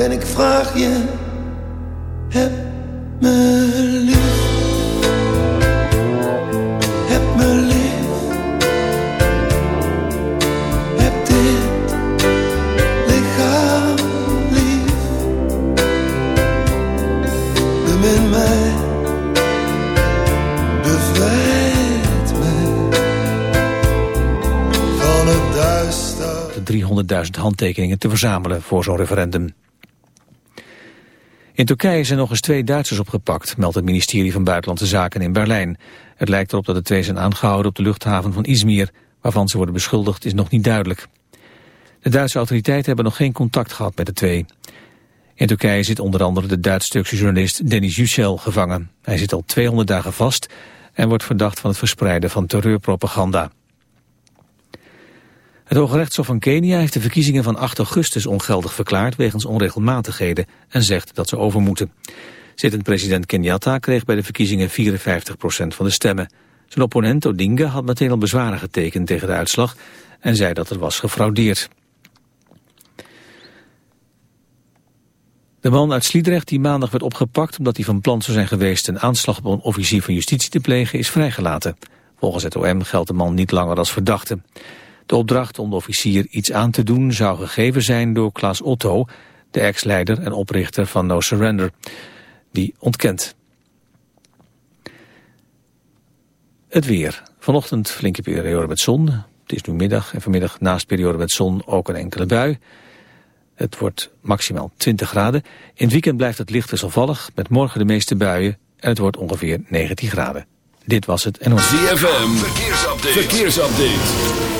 En ik vraag je, heb me lief. Heb me lief. Heb dit lichaam lief. Bemin mij. Bevrijd mij. Van het duister. de 300.000 handtekeningen te verzamelen voor zo'n referendum. In Turkije zijn nog eens twee Duitsers opgepakt, meldt het ministerie van Buitenlandse Zaken in Berlijn. Het lijkt erop dat de twee zijn aangehouden op de luchthaven van Izmir. Waarvan ze worden beschuldigd is nog niet duidelijk. De Duitse autoriteiten hebben nog geen contact gehad met de twee. In Turkije zit onder andere de Duits-Turkse journalist Denis Yücel gevangen. Hij zit al 200 dagen vast en wordt verdacht van het verspreiden van terreurpropaganda. Het Hoge Rechtshof van Kenia heeft de verkiezingen van 8 augustus ongeldig verklaard wegens onregelmatigheden en zegt dat ze over moeten. Zittend president Kenyatta kreeg bij de verkiezingen 54% van de stemmen. Zijn opponent Odinga had meteen al bezwaren getekend tegen de uitslag en zei dat er was gefraudeerd. De man uit Sliedrecht die maandag werd opgepakt omdat hij van plan zou zijn geweest een aanslag op een officier van justitie te plegen is vrijgelaten. Volgens het OM geldt de man niet langer als verdachte. De opdracht om de officier iets aan te doen zou gegeven zijn door Klaas Otto, de ex-leider en oprichter van No Surrender. Die ontkent. Het weer. Vanochtend flinke periode met zon. Het is nu middag en vanmiddag naast periode met zon ook een enkele bui. Het wordt maximaal 20 graden. In het weekend blijft het licht wisselvallig met morgen de meeste buien en het wordt ongeveer 19 graden. Dit was het en ZFM, verkeersupdate. verkeersupdate.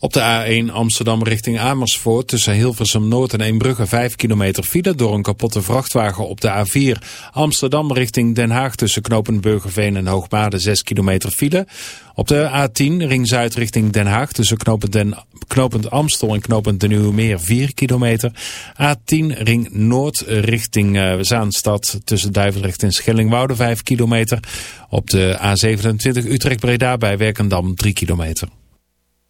Op de A1 Amsterdam richting Amersfoort tussen Hilversum Noord en Eembrugge 5 kilometer file door een kapotte vrachtwagen op de A4. Amsterdam richting Den Haag tussen knooppunt Burgerveen en Hoogmade 6 kilometer file. Op de A10 ring Zuid richting Den Haag tussen knooppunt, Den, knooppunt Amstel en knooppunt De Nieuwe Meer 4 kilometer. A10 ring Noord richting uh, Zaanstad tussen Duivendrecht en Schellingwoude 5 kilometer. Op de A27 Utrecht Breda bij Werkendam 3 kilometer.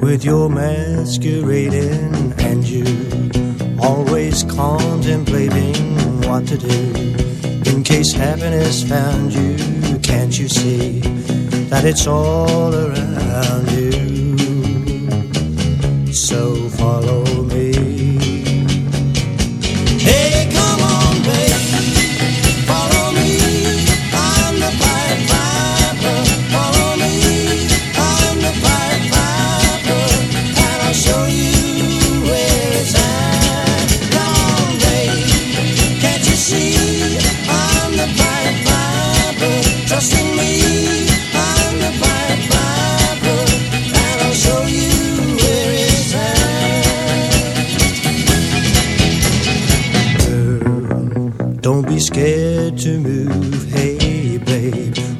with your masquerading and you always contemplating what to do in case happiness found you. Can't you see that it's all around you? So follow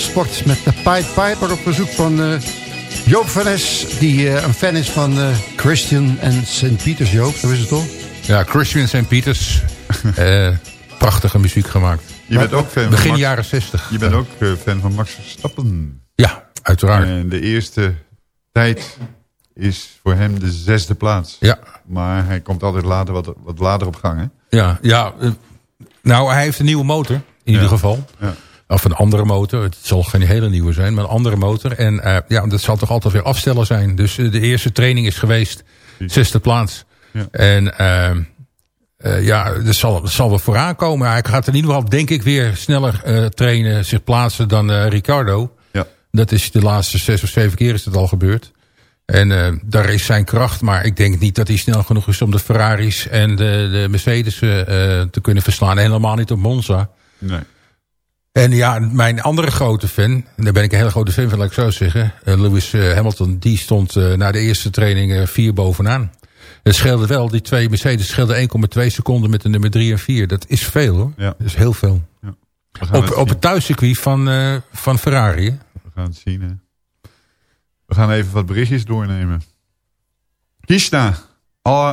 Sport met de Pied Piper op verzoek van eh, Joop van Es... die eh, een fan is van eh, Christian en St. Pieters, Joop. Zo is het toch? Ja, Christian St. Peters. Eh, prachtige muziek gemaakt. Je bent ook fan van Begin Max- jaren 60. Je bent ook fan van Max Verstappen. Ja, uiteraard. En de eerste tijd is voor hem de zesde plaats. Ja, Maar hij komt altijd later, wat, wat later op gang. Hè? ja, ja. nou, hij heeft een nieuwe motor, in ieder geval. Ja. Of een andere motor. Het zal geen hele nieuwe zijn, maar een andere motor. En eh, ja, dat zal toch altijd weer afstellen zijn. Dus eh, de eerste training is geweest. Zesde plaats. Ja. En eh, eh, ja, dat zal, dat zal wel vooraan komen. Hij gaat in ieder geval, denk ik, weer sneller trainen, zich plaatsen dan Ricardo. Ja. Dat is de laatste zes of zeven keer is het al gebeurd. En daar is zijn kracht. Maar ik denk niet dat hij snel genoeg is om de Ferraris en de, de Mercedes te kunnen verslaan. Helemaal niet op Monza. Nee. En ja, mijn andere grote fan, en daar ben ik een hele grote fan van, laat ik zo zeggen. eh, Lewis eh, Hamilton, die stond eh, na de eerste training vier bovenaan. Het scheelde wel, die twee Mercedes scheelden 1,2 seconden met de nummer 3 en 4. Dat is veel hoor. Ja. Dat is heel veel. Gaan, Op, het, op het thuiscircuit van, van Ferrari. We gaan het zien. Hè? We gaan even wat berichtjes doornemen. Kishna.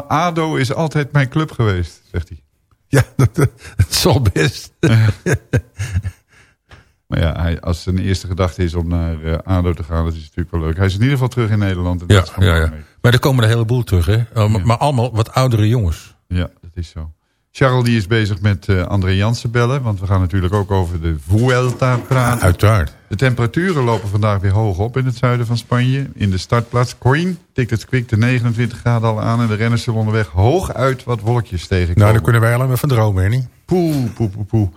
ADO is altijd mijn club geweest, zegt hij. Ja, dat, dat zal best. Maar ja, hij, als zijn eerste gedachte is om naar ADO te gaan, dat is natuurlijk wel leuk. Hij is in ieder geval terug in Nederland. En dat Ja, is ja, ja. Maar er komen een heleboel terug, hè? Oh, maar, maar allemaal wat oudere jongens. Ja, dat is zo. Charles die is bezig met eh, André Jansen bellen. Want we gaan natuurlijk ook over de Vuelta praten. Uiteraard. De temperaturen lopen vandaag weer hoog op in het zuiden van Spanje. In de startplaats Coin tikt het kwik de 29 graden al aan. En de renners zullen onderweg hoog uit wat wolkjes tegenkomen. Nou, daar kunnen wij alleen maar van dromen, hè? niet? Poeh, poeh, poeh, poeh.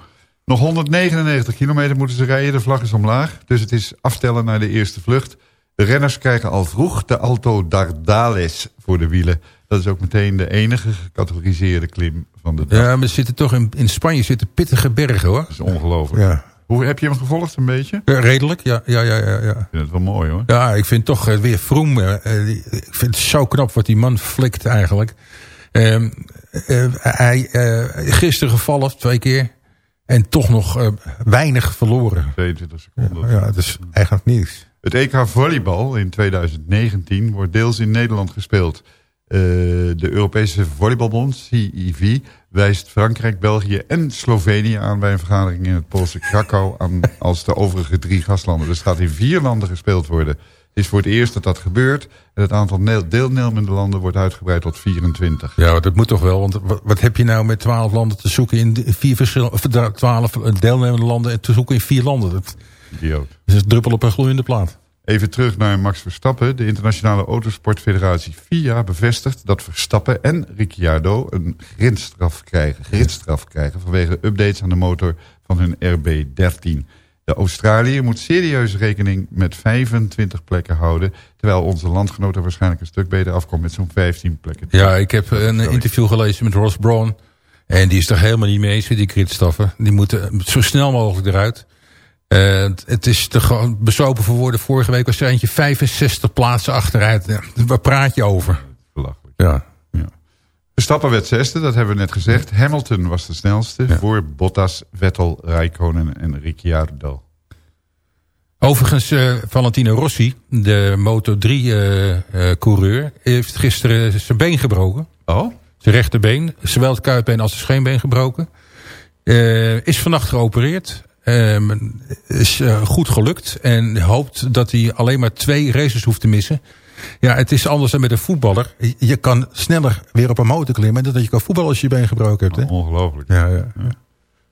Nog 199 kilometer moeten ze rijden. De vlag is omlaag. Dus het is aftellen naar de eerste vlucht. De renners krijgen al vroeg de Alto Dardales voor de wielen. Dat is ook meteen de enige gecategoriseerde klim van de dag. Ja, maar zitten toch in, in Spanje zitten pittige bergen, hoor. Dat is ongelooflijk. Ja. Hoe heb je hem gevolgd een beetje? Ja, redelijk, ja, ja, ja, ja. Ik vind het wel mooi hoor. Ja, ik vind toch eh, weer Vroom. eh, eh, ik vind het zo knap wat die man flikt eigenlijk. Ehm, eh, hij gisteren gevallen twee keer. En toch nog eh, weinig verloren. 22 seconden. Ja, dat is eigenlijk niets. Het EK Volleybal in 2019 wordt deels in Nederland gespeeld. Eh, de Europese Volleybalbond, CIV, wijst Frankrijk, België en Slovenië aan bij een vergadering in het Poolse Krakau aan als de overige drie gastlanden. Dus het gaat in vier landen gespeeld worden. Het is voor het eerst dat dat gebeurt en het aantal deelnemende landen wordt uitgebreid tot 24. Ja, dat moet toch wel. Want wat, heb je nou met twaalf landen te zoeken in vier verschillende, of da- twaalf deelnemende landen en te zoeken in vier landen? Dat Idioot. is een druppel op een gloeiende plaat. Even terug naar Max Verstappen. De Internationale Autosportfederatie FIA bevestigt dat Verstappen en Ricciardo een grindstraf krijgen, gridstraf krijgen vanwege updates aan de motor van hun RB13. De Australiër moet serieus rekening met 25 plekken houden, terwijl onze landgenoot er waarschijnlijk een stuk beter afkomt met zo'n 15 plekken. Ja, ik heb een Sorry. interview gelezen met Ross Brawn. En die is er helemaal niet mee eens met die kritstaffen. Die moeten zo snel mogelijk eruit. Eh, het- is te gewoon besopen voor woorden. Vorige week was er eentje 65 plaatsen achteruit. Waar praat je over? Belachelijk. Ja. Ja. Verstappen werd zesde, dat hebben we net gezegd. Hamilton was de snelste voor Bottas, Vettel, Rijkonen en Ricciardo. Overigens, eh, Valentino Rossi, de Moto3-coureur... heeft gisteren zijn been gebroken. Oh? Zijn rechterbeen, zowel het kuitbeen als het scheenbeen gebroken. Eh, is vannacht geopereerd. Ehm, is eh, goed gelukt. En hoopt dat hij alleen maar twee races hoeft te missen. Ja, het is anders dan met een voetballer. Je- kan sneller weer op een motor klimmen... dan dat je kan voetballen als je je been gebroken hebt. Hè? Ongelooflijk. Ja, ja.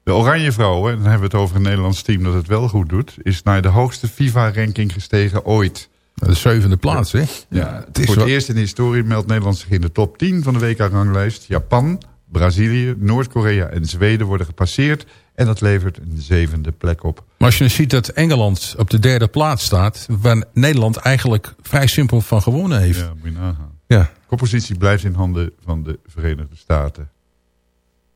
De Oranje Vrouwen, dan hebben we het over een Nederlands team dat het wel goed doet... is naar de hoogste FIFA-ranking gestegen ooit. De zevende plaats, hè? Ja, het is voor wel- het eerst in de historie meldt Nederland zich in de top 10 van de WK-ranglijst. Japan, Brazilië, Noord-Korea en Zweden worden gepasseerd. En dat levert een zevende plek op. Maar als je ziet dat Engeland op de derde plaats staat... waar Nederland eigenlijk vrij simpel van gewonnen heeft. Ja, moet je nagaan. Ja. Koppositie blijft in handen van de Verenigde Staten.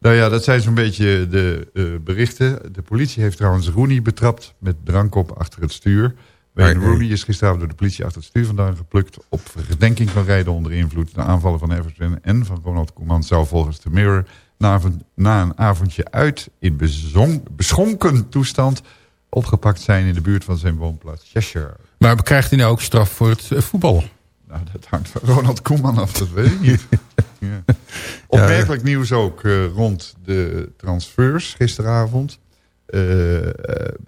Nou ja, dat zijn zo'n beetje de eh, berichten. De politie heeft trouwens Rooney betrapt met drank op achter het stuur. Wayne Nee, nee. Rooney is gisteravond door de politie achter het stuur vandaan geplukt... op verdenking van rijden onder invloed. De aanvallen van Everton en van Ronald Koeman zou volgens de Mirror... na, een- na een avondje uit in bezong, beschonken toestand... opgepakt zijn in de buurt van zijn woonplaats Cheshire. Maar krijgt hij nou ook straf voor het eh, voetbal? Nou, dat hangt van Ronald Koeman af, dat weet ik niet. ja. Opmerkelijk nieuws ook eh, rond de transfers gisteravond. Eh, eh,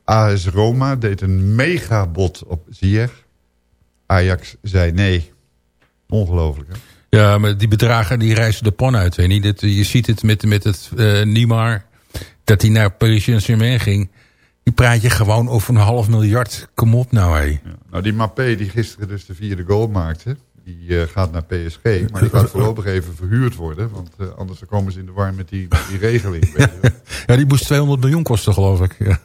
AS Roma deed een megabod op Ziyech. Ajax zei nee. Ongelooflijk, hè? Ja, maar die bedragen die reizen de pan uit. Weet je, niet? Dat, je ziet het met, met het eh Neymar, dat hij naar Paris Saint-Germain ging. Die praat je gewoon over een half miljard. Kom op nou, hé. Ja. Nou, die Mappé die gisteren dus de vierde goal maakte... die eh, gaat naar PSG, maar die gaat voorlopig even verhuurd worden... want eh, anders komen ze in de war met die, met die regeling. weet je wel. Ja, die moest 200 miljoen kosten, geloof ik. Ja.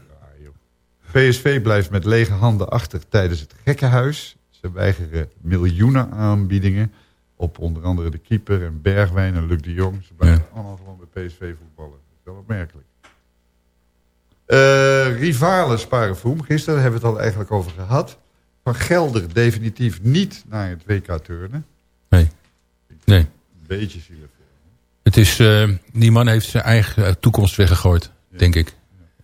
PSV blijft met lege handen achter tijdens het gekkenhuis. Ze weigeren miljoenen aanbiedingen op onder andere de keeper en Bergwijn en Luc de Jong. Ze blijven allemaal gewoon bij PSV voetballen. Dat is wel opmerkelijk. Eh rivalen sparen Vroom. Gisteren hebben we het al eigenlijk over gehad. Van Gelder definitief niet naar het WK turnen. Nee. Nee. Een beetje zielig. Het is, eh, die man heeft zijn eigen eh, toekomst weggegooid, denk ik.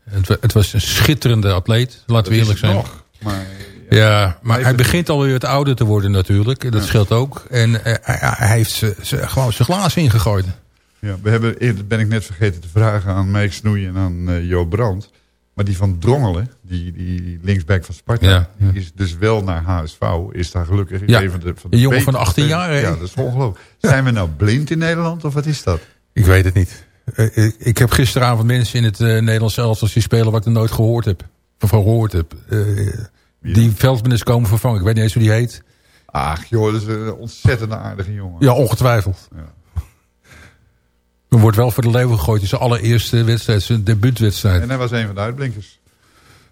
Het, het was een schitterende atleet, laten we Dat eerlijk zijn. nog, maar Ja, maar hij begint alweer het ouder te worden natuurlijk. Dat scheelt ook. En eh, hij, hij heeft ze, ze- gewoon zijn glazen ingegooid. Ja, we hebben, eerder ben ik net vergeten te vragen aan Mike Snoei en aan eh Jo Brandt. Maar die van Drongelen, die, die linksback van Sparta, Ja, ja. die is dus wel naar HSV. Is daar gelukkig Ja, een van de, van een jongen van 18 spelers. jaar? Ja, dat is ongelooflijk. Zijn we nou blind in Nederland of wat is dat? Ik weet het niet. Eh, ik, ik heb gisteravond mensen in het eh, Nederlands elftal zien spelen... wat ik nog nooit gehoord heb. Of gehoord heb. Eh, die Veldman is komen vervangen. Ik weet niet eens hoe die heet. Ach joh, dat is een ontzettend aardige jongen. Ja, ongetwijfeld. Ja. Er wordt wel voor de leeuwen gegooid. in zijn allereerste wedstrijd. Zijn debuutwedstrijd. En hij was een van de uitblinkers.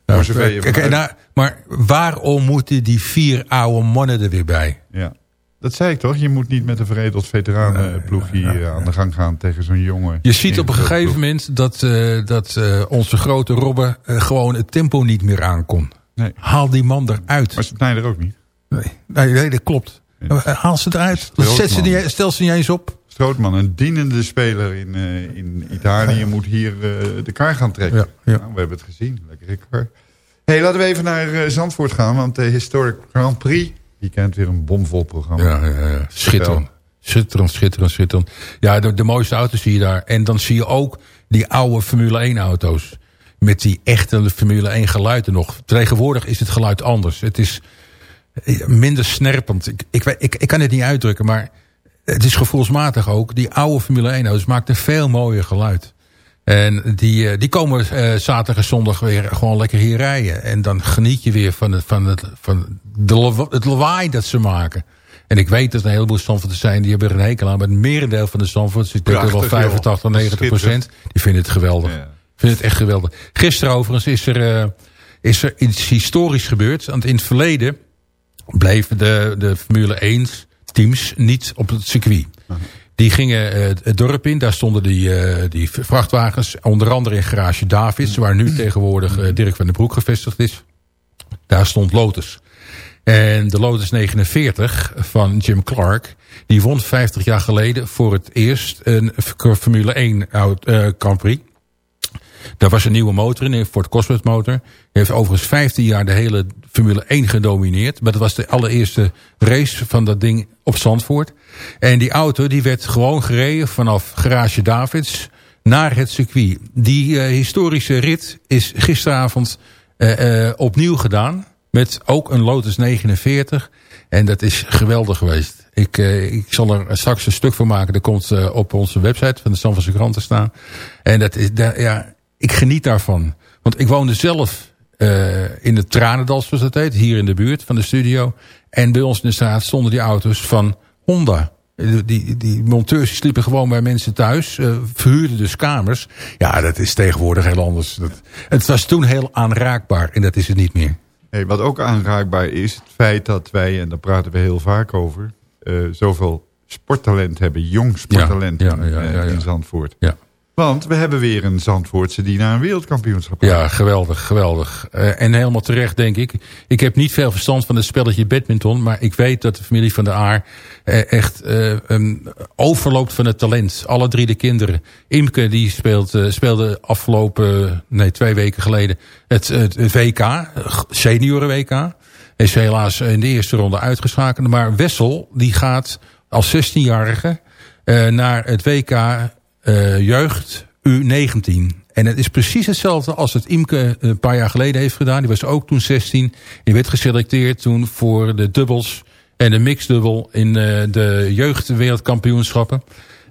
Kijk, vanuit- nou, maar waarom moeten die vier oude mannen er weer bij? Ja. Dat zei ik toch? Je moet niet met een veredeld veteranenploeg hier aan de gang gaan tegen zo'n jongen. Je ziet op een gegeven ploeg. moment dat, eh, dat eh, onze grote Robben eh, gewoon het tempo niet meer aankon. Nee. Haal die man eruit. Maar Sneijder ook niet. Nee, nee, nee, dat klopt. Eh, Haal ze eruit. Zet ze niet, stel ze niet eens op. Strootman, een dienende speler in, eh, in Italië, moet hier eh, de kar gaan trekken. Ja, ja. Nou, we hebben het gezien. Lekkere kar. hey, laten we even naar eh, Zandvoort gaan, want de Historic Grand Prix, die kent weer een bomvol programma. Ja, ja, ja. schitterend. Schitterend, schitterend, schitterend. Ja, de, de mooiste auto's zie je daar. En dan zie je ook die oude Formule 1 auto's. Met die echte Formule 1 geluiden nog. Tegenwoordig is het geluid anders. Het is minder snerpend. Ik, ik, ik kan het niet uitdrukken, maar het is gevoelsmatig ook. Die oude Formule 1 auto's maakt een veel mooier geluid. En die, eh, die komen eh, zaterdag en zondag weer gewoon lekker hier rijden. En dan geniet je weer van het, van het, van de, het lawaai dat ze maken. En ik weet dat er een heleboel Zandvoorters zijn die hebben er een hekel aan. Maar het merendeel van de Zandvoorters, ik denk wel Prachtig, 85, joh. 90 procent, die vinden het geweldig. Ja. Vinden het echt geweldig. Gisteren overigens is er, eh, is er iets historisch gebeurd. Want in het verleden bleven de, de Formule 1 teams niet op het circuit. Die gingen eh, het dorp in. Daar stonden die, eh, die vrachtwagens. Onder andere in garage Davids. Waar nu tegenwoordig eh, Dirk van den Broek gevestigd is. Daar stond Lotus. En de Lotus 49 van Jim Clark... die won 50 jaar geleden voor het eerst een Formule 1 oud, eh, Grand Prix. Daar was een nieuwe motor in, een Ford Cosworth motor. Die heeft overigens 15 jaar de hele Formule 1 gedomineerd. Maar dat was de allereerste race van dat ding op Zandvoort. En die auto die werd gewoon gereden vanaf Garage Davids naar het circuit. Die eh, historische rit is gisteravond eh, opnieuw gedaan. Met ook een Lotus 49. En dat is geweldig geweest. Ik, ik zal er straks een stuk van maken. Dat komt op onze website van de Stamfordse krant te staan. En dat is, ja, ik geniet daarvan. Want ik woonde zelf eh, in het Tranendal, zoals dat heet. Hier in de buurt van de studio. En bij ons in de straat stonden die auto's van Honda. Die, die, die monteurs sliepen gewoon bij mensen thuis. eh, verhuurden dus kamers. Ja, dat is tegenwoordig heel anders. Dat, het was toen heel aanraakbaar. En dat is het niet meer. Wat ook aanraakbaar is, het feit dat wij, en daar praten we heel vaak over... eh, zoveel sporttalent hebben, jong sporttalent Ja, in, ja, ja, ja, eh, in. Zandvoort. Ja. Want we hebben weer een Zandvoortse die naar een wereldkampioenschap gaat. Ja, geweldig, geweldig. Eh, en helemaal terecht, denk ik. Ik heb niet veel verstand van het spelletje badminton... maar ik weet dat de familie van de Aar eh, echt eh, um, overloopt van het talent. Alle drie de kinderen. Imke die speelt, speelde afgelopen, nee, twee weken geleden... het, het, WK, senioren WK. Is helaas in de eerste ronde uitgeschakeld. Maar Wessel, die gaat als 16-jarige eh, naar het WK jeugd U19. En het is precies hetzelfde als het Imke een paar jaar geleden heeft gedaan. Die was ook toen 16. Die werd geselecteerd toen voor de dubbels en de mixdubbel in eh, de jeugdwereldkampioenschappen.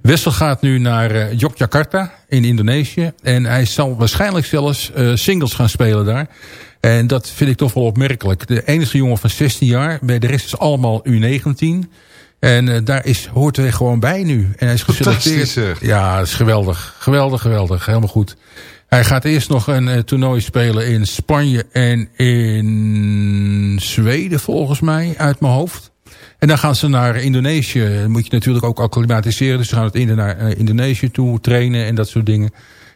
Wessel gaat nu naar eh, Yogyakarta in Indonesië. En hij zal waarschijnlijk zelfs eh, singles gaan spelen daar. En dat vind ik toch wel opmerkelijk. De enige jongen van 16 jaar, bij de rest is allemaal U19. En eh, daar is, hoort hij gewoon bij nu. En hij is geselecteerd. Ja, dat is geweldig. Geweldig, geweldig. Helemaal goed. Hij gaat eerst nog een eh, toernooi spelen in Spanje en in Zweden volgens mij, uit mijn hoofd. En dan gaan ze naar Indonesië. Dan moet je natuurlijk ook acclimatiseren. Dus ze gaan het in naar eh, Indonesië toe trainen en dat soort dingen.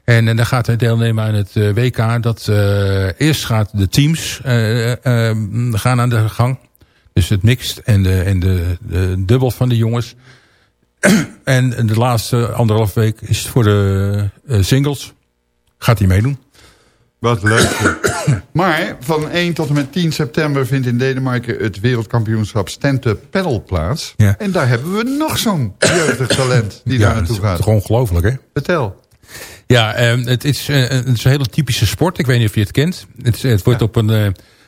En, en dan gaat hij deelnemen aan het WK. Dat, eerst gaat de teams gaan aan de gang. Dus het mixed en de, en de, de dubbel van de jongens. en de laatste anderhalf week is het voor de eh, singles. Gaat hij meedoen. Wat leuk. maar van 1 tot en met 10 september vindt in Denemarken het wereldkampioenschap stand-up paddle plaats. Ja. En daar hebben we nog zo'n jeugdig talent die ja, daar dat naartoe is gaat. toch ongelooflijk hè? Vertel. Ja, het, is, eh, het is een hele typische sport. Ik weet niet of je het kent. Het, het wordt op een, eh,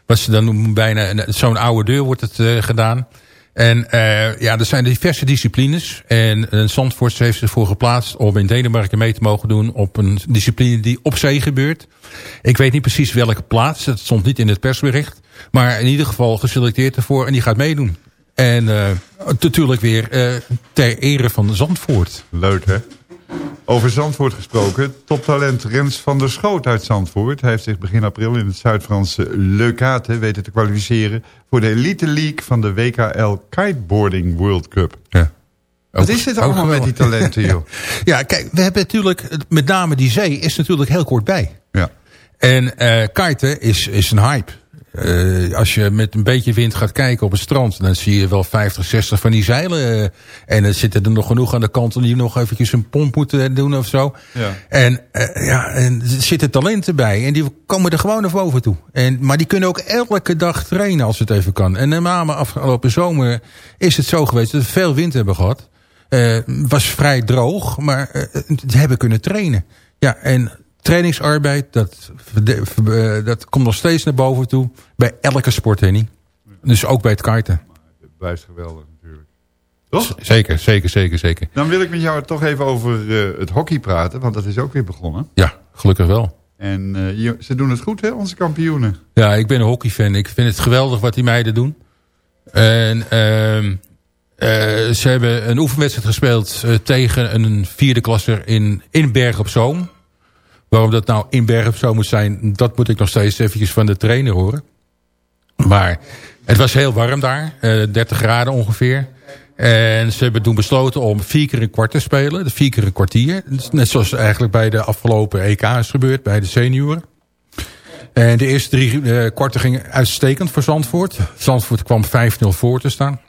wat ze dan noemen bijna, een- zo'n oude deur wordt het eh, gedaan. En eh, ja, er zijn diverse disciplines. En uh, Zandvoort heeft ervoor geplaatst om in Denemarken mee te mogen doen op een discipline die op zee gebeurt. Ik weet niet precies welke plaats. Het stond niet in het persbericht. Maar in ieder geval geselecteerd ervoor en die gaat meedoen. En eh, natuurlijk weer ter ere van Zandvoort. Leuk hè? Over Zandvoort gesproken. Toptalent Rens van der Schoot uit Zandvoort. Hij heeft zich begin april in het Zuid-Franse Le Cate weten te kwalificeren... voor de Elite League van de WKL Kiteboarding World Cup. Ja. Wat is dit allemaal met die talenten, joh? Ja, kijk, we hebben natuurlijk, met name die zee is natuurlijk heel kort bij. Ja. En kiten is, is een hype. Eh, als je met een beetje wind gaat kijken op het strand... dan zie je wel 50, 60 van die zeilen. eh, en dan zitten er nog genoeg aan de kant... die nog eventjes een pomp moeten doen of zo. Ja. En, eh, ja, en er zitten talenten bij. En die komen er gewoon naar boven toe. En, maar die kunnen ook elke dag trainen als het even kan. En met name afgelopen zomer is het zo geweest... dat we veel wind hebben gehad. Eh, was vrij droog, maar eh, ze hebben kunnen trainen. Ja, en trainingsarbeid, dat, eh, dat komt nog steeds naar boven toe. Bij elke sport, Henny. Dus ook bij het kiten. Het blijft geweldig natuurlijk. Toch? Zeker, zeker, zeker, zeker. Dan wil ik met jou toch even over eh, het hockey praten, want dat is ook weer begonnen. Ja, gelukkig wel. En eh, je- ze doen het goed, hè, onze kampioenen. Ja, ik ben een hockeyfan. Ik vind het geweldig wat die meiden doen. En ehm eh, ze hebben een oefenwedstrijd gespeeld tegen een vierde klasser in, in Berg op Zoom. Waarom dat nou in Berg op Zoom moet zijn, dat moet ik nog steeds eventjes van de trainer horen. Maar het was heel warm daar, eh 30 graden ongeveer. En ze hebben toen besloten om vier keer een kwart te spelen. De vier keer een kwartier. Net zoals eigenlijk bij de afgelopen EK is gebeurd, bij de senioren. En de eerste drie eh, kwarten gingen uitstekend voor Zandvoort. Zandvoort kwam 5-0 voor te staan.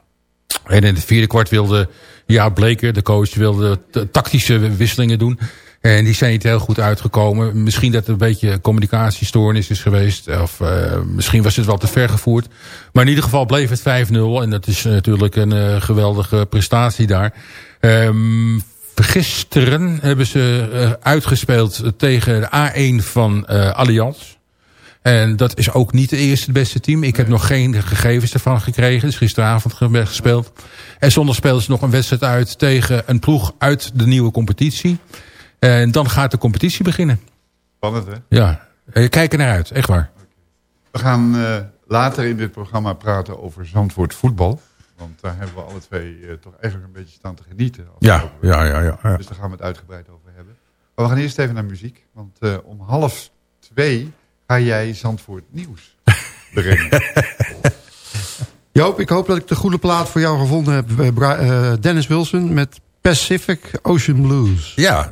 En in het vierde kwart wilde ja, Bleker, de coach, wilde tactische wisselingen doen. En die zijn niet heel goed uitgekomen. Misschien dat er een beetje communicatiestoornis is geweest. Of eh, misschien was het wel te ver gevoerd. Maar in ieder geval bleef het 5-0. En dat is natuurlijk een eh, geweldige prestatie daar. Ehm, gisteren hebben ze eh, uitgespeeld tegen de A1 van Allianz. En dat is ook niet het eerste het beste team. Ik heb nog geen gegevens ervan gekregen. Dus gisteravond ge- gespeeld. En zondag spelen ze nog een wedstrijd uit tegen een ploeg uit de nieuwe competitie. En dan gaat de competitie beginnen. Spannend, hè? Ja, Eh, kijk er naar uit. Echt waar. We gaan eh, later in dit programma praten over Zandvoort voetbal. Want daar hebben we alle twee eh, toch eigenlijk een beetje staan te genieten. Ja, ja, ja, ja, ja. Dus daar gaan we het uitgebreid over hebben. Maar we gaan eerst even naar muziek. Want om half twee ga jij Zandvoort nieuws brengen. Joop, ik hoop dat ik de goede plaat voor jou gevonden heb. Dennis Wilson met Pacific Ocean Blues. Ja,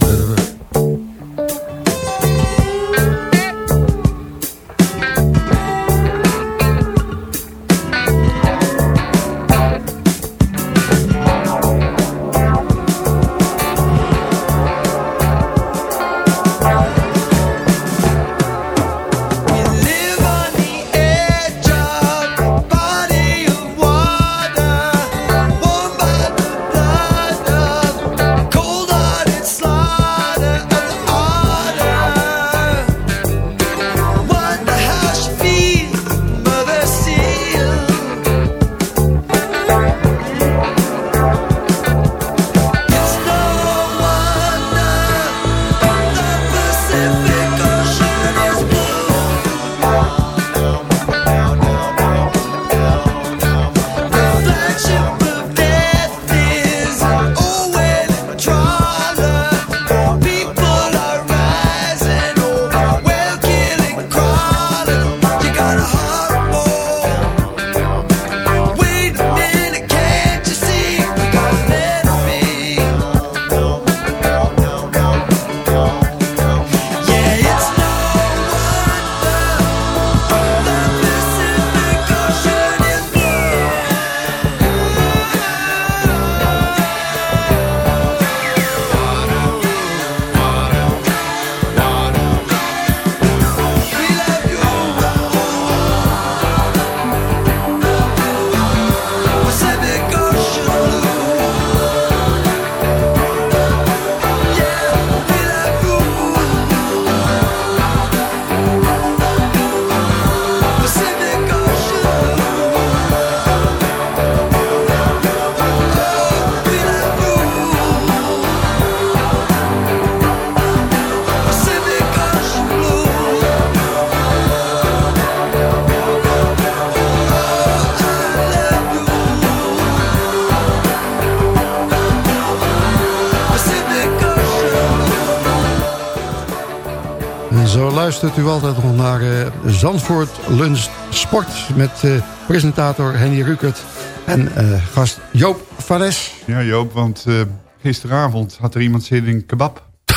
luistert u altijd nog naar eh, Zandvoort Lunch Sport... met eh, presentator Henny Rukert en eh, gast Joop Fares. ja, Joop, want eh, gisteravond had er iemand zin in kebab.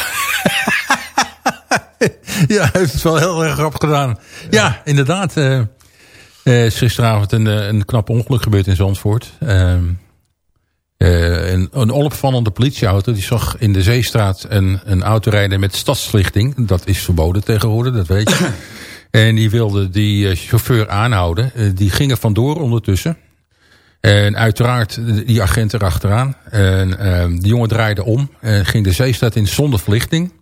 ja, hij heeft het wel heel erg grappig gedaan. Ja, inderdaad. eh eh, is gisteravond een, een knap ongeluk gebeurd in Zandvoort. Eh, een, een onopvallende politieauto die zag in de Zeestraat een, een auto rijden met stadslichting. Dat is verboden tegenwoordig, dat weet je. en die wilde die eh, chauffeur aanhouden. Eh, die ging er vandoor ondertussen. En uiteraard die agent erachteraan. En ehm, die jongen draaide om en ging de Zeestraat in zonder verlichting.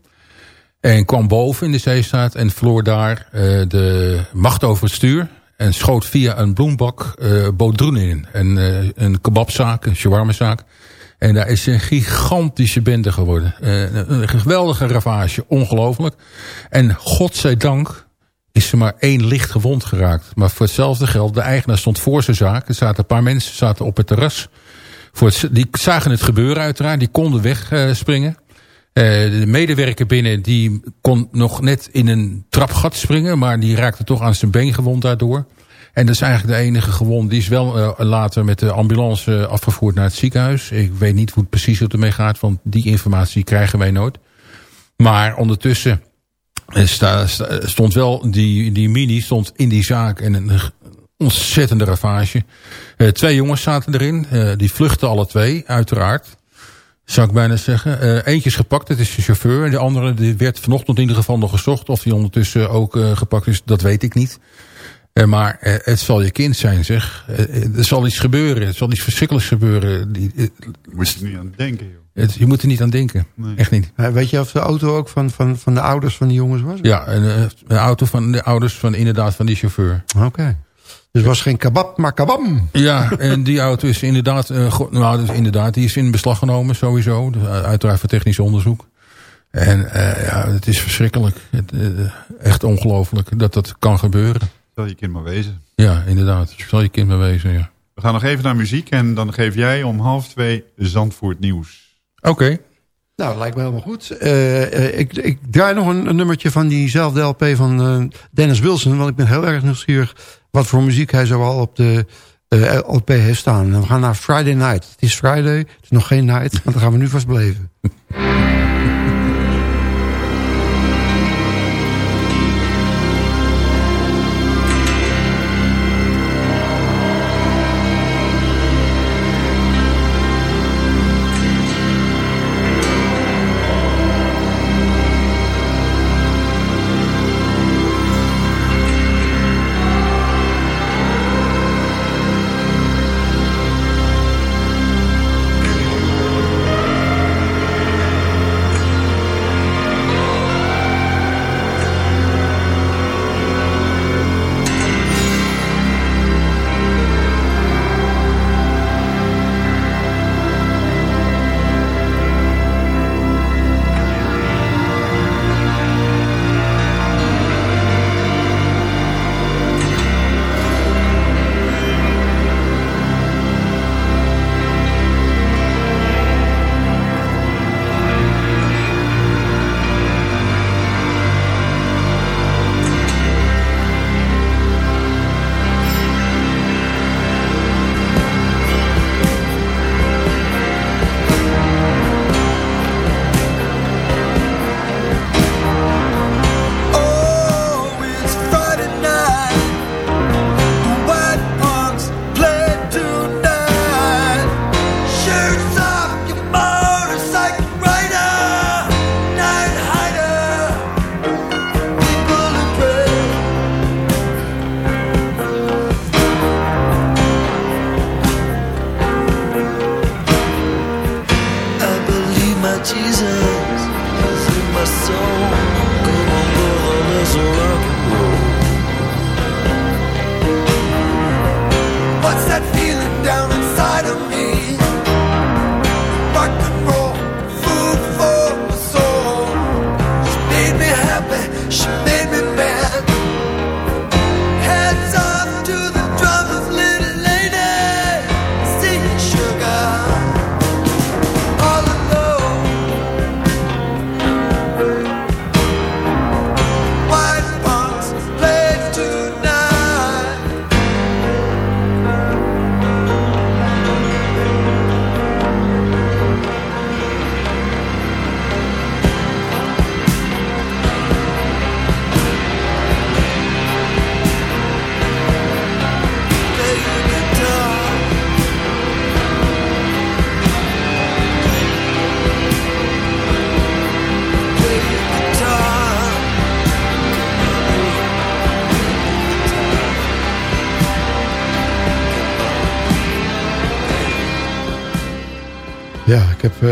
En kwam boven in de zeestraat en verloor daar de macht over het stuur. En schoot via een bloembak eh Bodroen in. Een, eh, een kebabzaak, een shawarmazaak. En daar is een gigantische bende geworden. Eh, een, geweldige ravage, ongelooflijk. En godzijdank is er maar één licht gewond geraakt. Maar voor hetzelfde geld, de eigenaar stond voor zijn zaak. Er zaten een paar mensen zaten op het terras. Voor die zagen het gebeuren uiteraard, die konden wegspringen. Eh, de medewerker binnen die kon nog net in een trapgat springen, maar die raakte toch aan zijn been gewond daardoor. En dat is eigenlijk de enige gewond. Die is wel eh, later met de ambulance afgevoerd naar het ziekenhuis. Ik weet niet hoe het precies ermee gaat, want die informatie krijgen wij nooit. Maar ondertussen Er stond wel, die, die mini stond in die zaak en een ontzettende ravage. Eh, twee jongens zaten erin. Eh, die vluchten alle twee, uiteraard. Zou ik bijna zeggen. Eh, eentje is gepakt, dat is de chauffeur. En de andere die werd vanochtend in ieder geval nog gezocht. Of die ondertussen ook eh, gepakt is, dat weet ik niet. Eh, maar het zal je kind zijn, zeg. Er zal iets gebeuren. Er zal iets verschrikkelijks gebeuren. Die, Moet je er niet aan denken, joh. het, je moet er niet aan denken. Nee. Echt niet. Weet je of de auto ook van, van, van de ouders van die jongens was? Ja, een, een auto van de ouders van inderdaad van die chauffeur. Oké. Dus het was geen kebab, maar kabam. Ja, en die auto is inderdaad, eh, go- nou, dus inderdaad, die is in beslag genomen sowieso. Dus, uh, uiteraard voor technisch onderzoek. En eh, ja, het is verschrikkelijk. Het, eh, echt ongelooflijk dat dat kan gebeuren. Zal je kind maar wezen. Ja, inderdaad. Zal je kind maar wezen, ja. We gaan nog even naar muziek en dan geef jij om half twee Zandvoort nieuws. Oké. Nou, dat lijkt me helemaal goed. Eh, eh, ik, ik draai nog een, nummertje van diezelfde LP van eh, Dennis Wilson. Want ik ben heel erg nieuwsgierig wat voor muziek hij zoal op de LP heeft staan. We gaan naar Friday Night. Het is Friday, het is nog geen night, want dat gaan we nu vast beleven.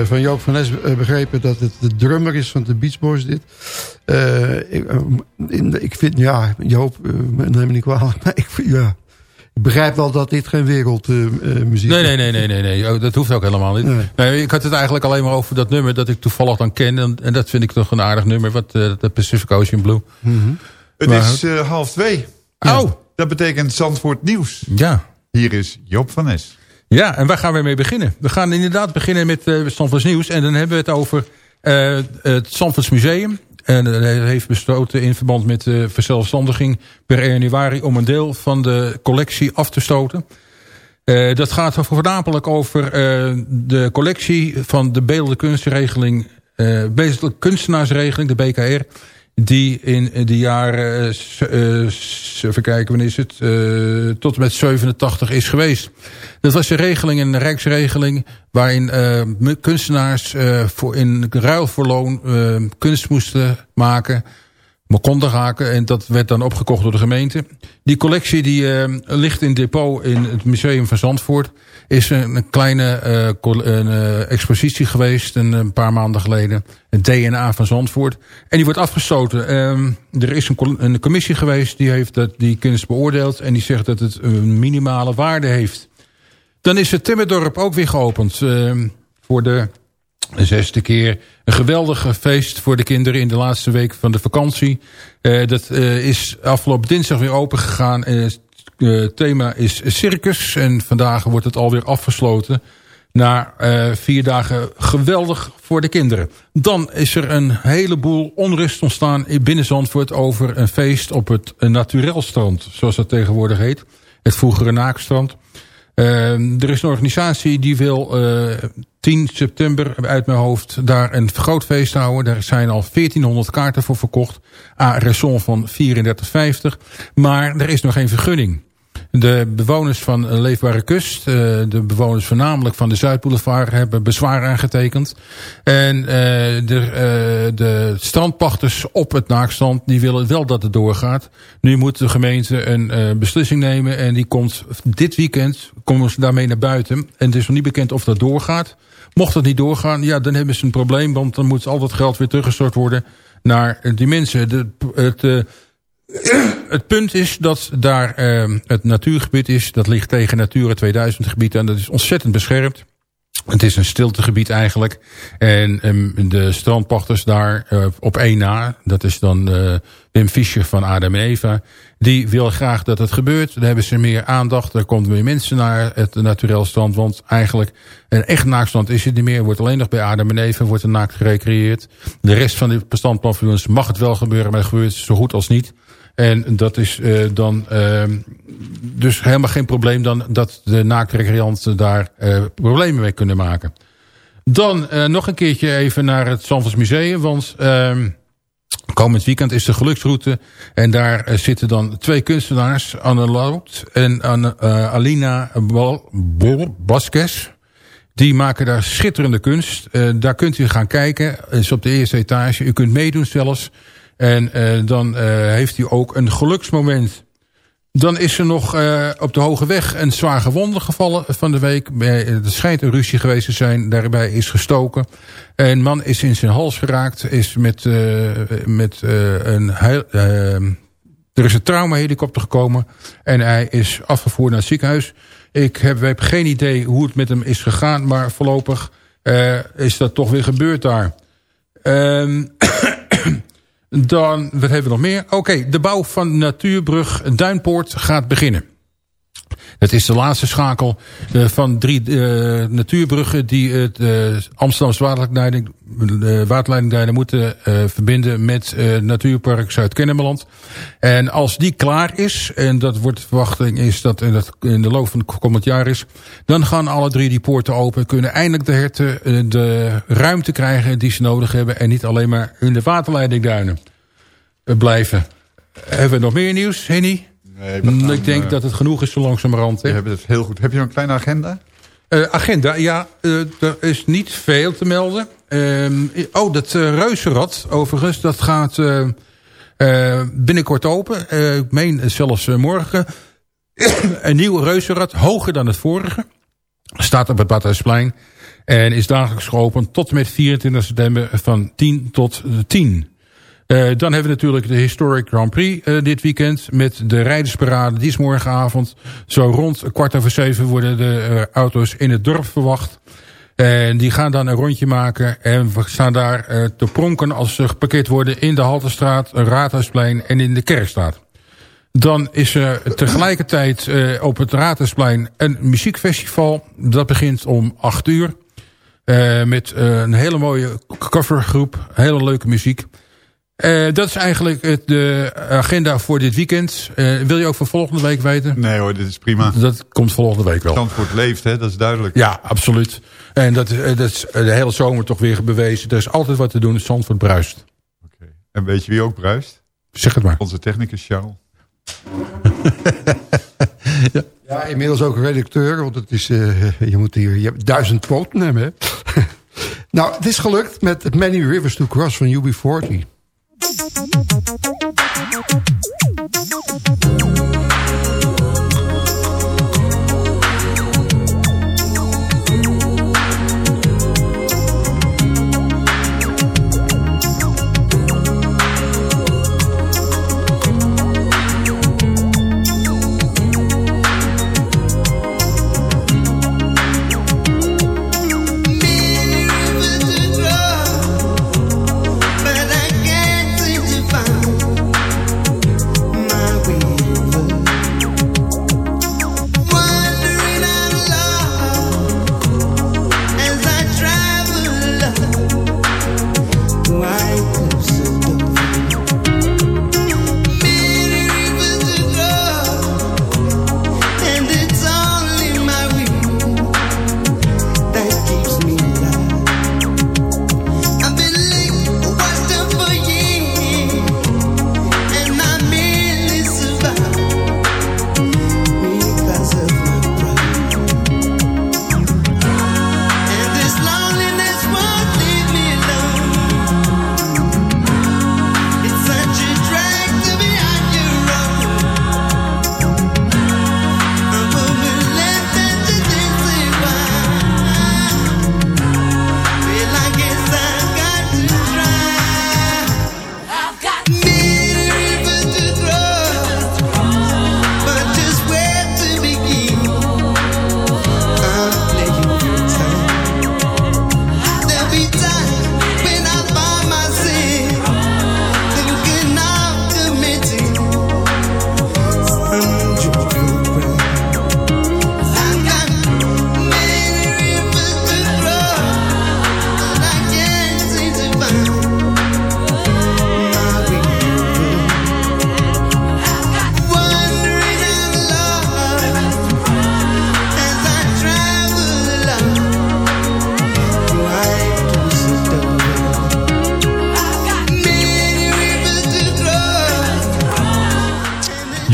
van Joop van Les eh, begrepen dat het de drummer is van de Beach Boys dit. Eh, ik, eh, in- ik vind, ja, Joop, eh, neem me niet kwalijk, maar ik, vind- ja, ik begrijp wel dat dit geen wereldmuziek Nee, is. nee, nee, nee, nee, nee. Oh, Dat hoeft ook helemaal niet. Nee. Nee, ik had het eigenlijk alleen maar over dat nummer dat ik toevallig dan ken. En, en dat vind ik toch een aardig nummer, wat eh, de Pacific Ocean Blue. Het Maar- is eh, half twee. Oh, Dat betekent Zandvoort nieuws. ja. Hier is Joop van Nes. Ja, en waar gaan we mee beginnen? We gaan inderdaad beginnen met uh, Nieuws. En dan hebben we het over eh, het Stamfords Museum. En uh, hij heeft besloten in verband met de verzelfstandiging per 1 januari... om een deel van de collectie af te stoten. Dat gaat voornamelijk over de collectie van de beeldende kunstregeling... Uh, kunstenaarsregeling, de BKR... die in de jaren, eh, eh, even kijken, wanneer is het, eh, tot en met 87 is geweest. Dat was een regeling, een rijksregeling, waarin mu- kunstenaars eh, voor in ruil voor loon kunst moesten maken, maar konden raken. En dat werd dan opgekocht door de gemeente. Die collectie die eh, ligt in depot in het museum van Zandvoort. Is een, kleine col- een, eh, expositie geweest een, paar maanden geleden. Het DNA van Zandvoort. En die wordt afgestoten. Ehm, er is een, commissie geweest die heeft dat, die kunst beoordeeld. En die zegt dat het een minimale waarde heeft. Dan is het Timmerdorp ook weer geopend. ehm, voor de zesde keer. Een geweldige feest voor de kinderen in de laatste week van de vakantie. Eh, dat eh, is afgelopen dinsdag weer open gegaan. Eh, Het thema is circus. En vandaag wordt het alweer afgesloten. Na eh, vier dagen geweldig voor de kinderen. Dan is er een heleboel onrust ontstaan in binnen Zandvoort... over een feest op het eh, Naturelstrand. Zoals dat tegenwoordig heet. Het vroegere Naakstrand. Uh, er is een organisatie die wil uh, 10 september uit mijn hoofd daar een groot feest houden. Daar zijn al 1400 kaarten voor verkocht. A raison van 34,50. Maar er is nog geen vergunning. De bewoners van Leefbare Kust, uh, de bewoners voornamelijk van de Zuidboulevard, hebben bezwaar aangetekend. En uh, de, uh, de strandpachters op het naakstrand, die willen wel dat het doorgaat. Nu moet de gemeente een beslissing nemen en die komt dit weekend, komen ze daarmee naar buiten. En het is nog niet bekend of dat doorgaat. Mocht dat niet doorgaan, ja, dan hebben ze een probleem, want dan moet al dat geld weer teruggestort worden naar die mensen. Het punt is dat daar uh, het natuurgebied is. Dat ligt tegen Natura 2000 gebied en dat is ontzettend beschermd. Het is een stiltegebied eigenlijk. En um, de strandpachters daar uh, op één na, dat is dan uh, Wim Fischer van Adam en Eva. Die wil graag dat het gebeurt. Daar hebben ze meer aandacht. Er komen meer mensen naar het naturel strand. Want eigenlijk een echt naakstrand is het niet meer. Wordt alleen nog bij Adam en Eva wordt er naakt gerecreëerd. De rest van de bestandpaviljoens mag het wel gebeuren. Maar het gebeurt zo goed als niet. En dat is uh, dan uh, dus helemaal geen probleem dan dat de naaktrecreanten daar uh, problemen mee kunnen maken. Dan uh, nog een keertje even naar het Zandvoors Museum. Want uh, komend weekend is de geluksroute. En daar zitten dan twee kunstenaars. Anne Lout en Anne, Alina Bol, Bol, Basques. Die maken daar schitterende kunst. Daar kunt u gaan kijken. Is op de eerste etage. U kunt meedoen zelfs. En uh, dan uh, heeft hij ook een geluksmoment. Dan is er nog uh, op de Hoge Weg een zwaar gewonde gevallen van de week. Er schijnt een ruzie geweest te zijn. Daarbij is gestoken. Een man is in zijn hals geraakt. Is met, uh, met uh, een er is een traumahelikopter gekomen. En hij is afgevoerd naar het ziekenhuis. Ik heb, heb geen idee hoe het met hem is gegaan. Maar voorlopig is dat toch weer gebeurd daar. Um, Dan, wat hebben we nog meer? Oké, de bouw van natuurbrug Duinpoort gaat beginnen. Het is de laatste schakel uh, van drie uh, natuurbruggen... die het uh, Amsterdamse waterleiding, waterleidingduinen moeten verbinden... met Natuurpark Zuid-Kennemerland. En als die klaar is, en dat wordt de verwachting is dat in, dat in de loop van het komend jaar is... dan gaan alle drie die poorten open. Kunnen eindelijk de herten de ruimte krijgen die ze nodig hebben... en niet alleen maar in de waterleidingduinen blijven. Hebben we nog meer nieuws, Henny? Nee, gaan, ik denk uh, dat het genoeg is zo langzamerhand. Je hebt het heel goed. Heb je een kleine agenda? Uh, agenda, ja. Uh, er is niet veel te melden. oh, dat reuzenrad, overigens, dat gaat binnenkort open. ik meen zelfs morgen. een nieuw reuzenrad, hoger dan het vorige. Staat op het Badhuisplein. En is dagelijks geopend tot en met 24 september van 10 tot 10. Uh, dan hebben we natuurlijk de Historic Grand Prix uh, dit weekend. Met de rijdersparade, die is morgenavond. Zo rond kwart over zeven worden de uh, auto's in het dorp verwacht. En die gaan dan een rondje maken. En we staan daar te pronken als ze geparkeerd worden in de Haltestraat, Raadhuisplein en in de Kerkstraat. Dan is er tegelijkertijd op het Raadhuisplein een muziekfestival. Dat begint om acht uur. met een hele mooie covergroep, hele leuke muziek. Uh, dat is eigenlijk het, de agenda voor dit weekend. Uh, wil je ook voor volgende week weten? Nee hoor, dit is prima. Dat komt volgende week wel. Zandvoort leeft, hè? dat is duidelijk. Ja, absoluut. En dat, dat is de hele zomer toch weer bewezen. Er is altijd wat te doen, Zandvoort bruist. Okay. En weet je wie ook bruist? Zeg het maar. Onze technicus Charles. Ja, inmiddels ook redacteur, want het is, eh, je moet hier je hebt duizend poten hebben. Hè? nou, het is gelukt met Many Rivers to Cross van UB40. But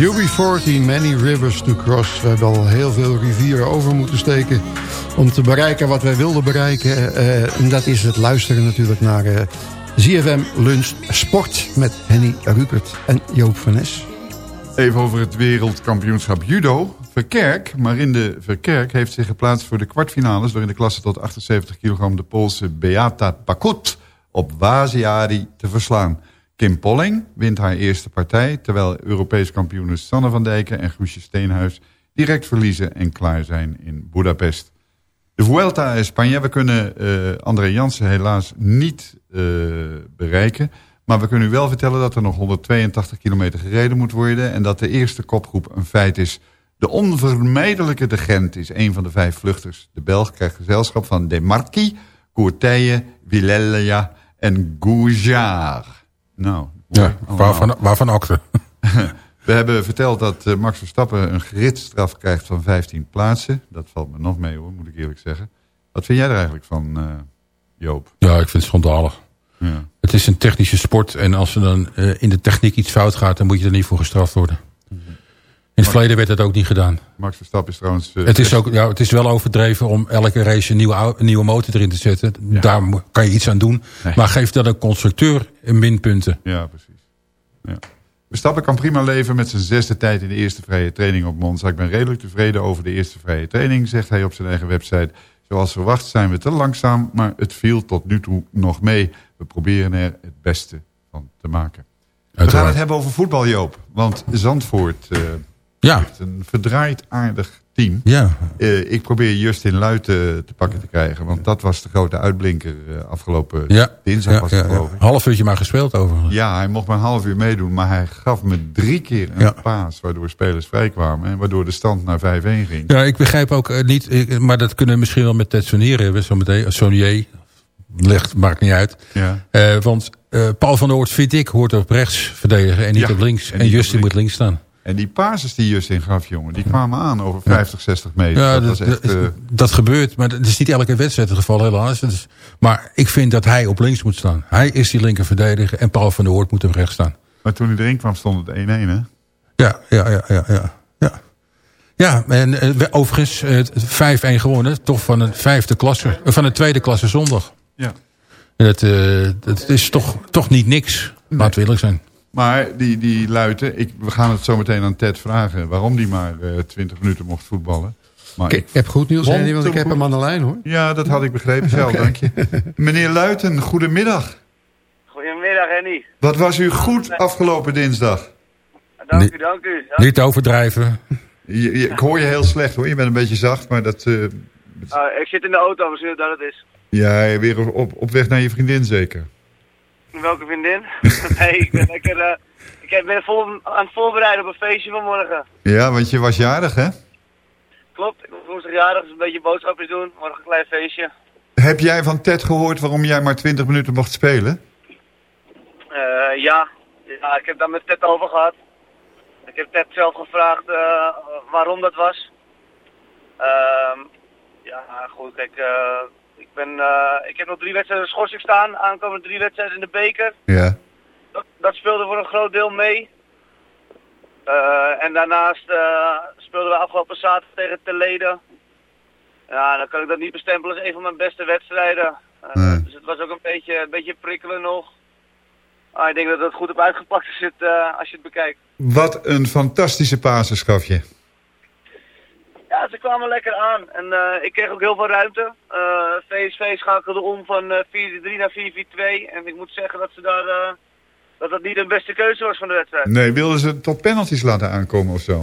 UB40, Many Rivers to Cross. We hebben al heel veel rivieren over moeten steken... om te bereiken wat wij wilden bereiken. Eh, en dat is het luisteren natuurlijk naar eh, ZFM Lunch Sport... met Henny Rupert en Joop van Nes. Even over het wereldkampioenschap judo. Verkerk, Marinde Verkerk, heeft zich geplaatst voor de kwartfinales... door in de klasse tot 78 kilogram de Poolse Beata Pakut op Waziari te verslaan. Kim Polling wint haar eerste partij... terwijl Europees kampioenen Sanne van Dijken en Guusje Steenhuis... direct verliezen en klaar zijn in Budapest. De Vuelta in Spanje, we kunnen eh, André Jansen helaas niet eh, bereiken... maar we kunnen u wel vertellen dat er nog 182 kilometer gereden moet worden... en dat de eerste kopgroep een feit is... De onvermijdelijke De Gent is een van de vijf vluchters. De Belg krijgt gezelschap van De Marquis, Courteille, Villela en Goujar. Nou, Ja, waarvan, waarvan akte. We hebben verteld dat eh, Max Verstappen een gridstraf krijgt van 15 plaatsen. Dat valt me nog mee hoor, moet ik eerlijk zeggen. Wat vind jij er eigenlijk van, eh, Joop? Ja, ik vind het schandalig. Ja. Het is een technische sport en als er dan eh, in de techniek iets fout gaat... dan moet je er niet voor gestraft worden. In het verleden werd dat ook niet gedaan. Max Verstappen is trouwens... eh, Het is, ook, ja, het is wel overdreven om elke race een nieuwe, een nieuwe motor erin te zetten. Daar kan je iets aan doen. Nee. Maar geef dan een constructeur een minpunten. Ja, precies. Ja. Verstappen kan prima leven met zijn zesde tijd in de eerste vrije training op Monza. Ik ben redelijk tevreden over de eerste vrije training, zegt hij op zijn eigen website. Zoals verwacht zijn we te langzaam, maar het viel tot nu toe nog mee. We proberen er het beste van te maken. We gaan het hebben over voetbal, Joop. Want Zandvoort eh, Ja, heeft een verdraaid aardig team. ja. Eh, ik probeer Justin Luiten te pakken te krijgen. Want dat was de grote uitblinker eh, afgelopen ja. dinsdag ja, was het geloof ik. Half uurtje maar gespeeld overigens. Ja, hij mocht maar een half uur meedoen, maar hij gaf me drie keer een paas... waardoor spelers vrijkwamen en waardoor de stand naar 5-1 ging. Ja, ik begrijp ook eh, niet, maar dat kunnen we misschien wel met Ted Sonier hebben. Zometeen, Sonier, ligt, maakt niet uit. Ja. Want Paul van der Oort, vind ik, hoort op rechts verdedigen en niet op links. en Justin links. moet links staan. En die passes die Justin gaf, jongen, die kwamen aan over 50, 60 meter. Ja, dat, echt... dat, eh, dat gebeurt, maar dat is niet elke wedstrijd het geval helaas. Maar ik vind dat hij op links moet staan. Hij is die linker verdediger en Paul van der Hoort moet hem rechts staan. maar toen hij erin kwam stond het 1-1, hè? Ja, ja, ja, ja, ja. Ja, ja en eh, overigens eh, 5-1 gewonnen, toch van een vijfde klasse, eh, van een tweede klasse zondag. Ja. En dat, eh, dat is toch, toch niet niks, laten we eerlijk zijn. Maar die, die Luiten, ik, we gaan het zo meteen aan Ted vragen... waarom die maar eh 20 minuten mocht voetballen. Maar Ik, ik heb goed nieuws, Henny, want ik heb hem aan de lijn, hoor. Ja, dat had ik begrepen zelf, dank je. Meneer Luiten, goedemiddag. Goedemiddag, Henny. Wat was u goed afgelopen dinsdag? Dank u, dank u. Niet overdrijven. Je- je- ik hoor je heel slecht hoor, je bent een beetje zacht, maar dat... eh, Ah, ik zit in de auto, misschien dat het is. ja, weer op, op weg naar je vriendin zeker. Welke vriendin? nee, ik ben lekker... eh, ik ben vol, aan het voorbereiden op een feestje van morgen. Ja, want je was jarig hè? Klopt, ik ben woensdagjarig, dus een beetje boodschapjes doen. Morgen een klein feestje. Heb jij van Ted gehoord waarom jij maar 20 minuten mocht spelen? Eh, ja. ja, ik heb daar met Ted over gehad. Ik heb Ted zelf gevraagd eh, waarom dat was. Ehm, ja, goed, kijk, eh, ben, eh, ik heb nog drie wedstrijden schorsing staan, aankomende drie wedstrijden in de beker. Ja. Dat, dat speelde voor een groot deel mee. Eh, en daarnaast eh, speelden we afgelopen zaterdag tegen Telede. Ja, dan kan ik dat niet bestempelen als een van mijn beste wedstrijden. Nee. Dus het was ook een beetje, een beetje prikkelen nog. Maar ik denk dat het goed op uitgepakt eh, als je het bekijkt. Wat een fantastische pases gaf je. Ja, ze kwamen lekker aan. En eh, ik kreeg ook heel veel ruimte. Eh, VSV schakelde om van eh 4-3 naar 4-4-2. En ik moet zeggen dat ze daar... eh, dat dat niet de beste keuze was van de wedstrijd. Nee, wilden ze tot penalties laten aankomen of zo?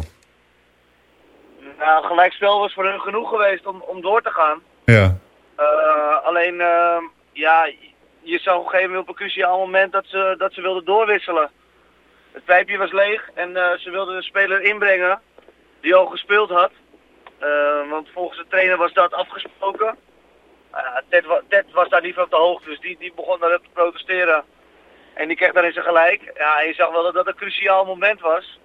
Nou, gelijkspel was voor hun genoeg geweest om, om door te gaan. Ja. Eh, alleen, eh, ja, je zag op een gegeven moment op een cruciaal moment dat ze, dat ze wilden doorwisselen. Het pijpje was leeg en eh, ze wilden een speler inbrengen die al gespeeld had. Eh, want volgens de trainer was dat afgesproken. Ja, Ted, wa- Ted was daar niet van op de hoogte, dus die, die begon daarop te protesteren. En die kreeg daarin zijn gelijk. Ja, en je zag wel dat dat een cruciaal moment was.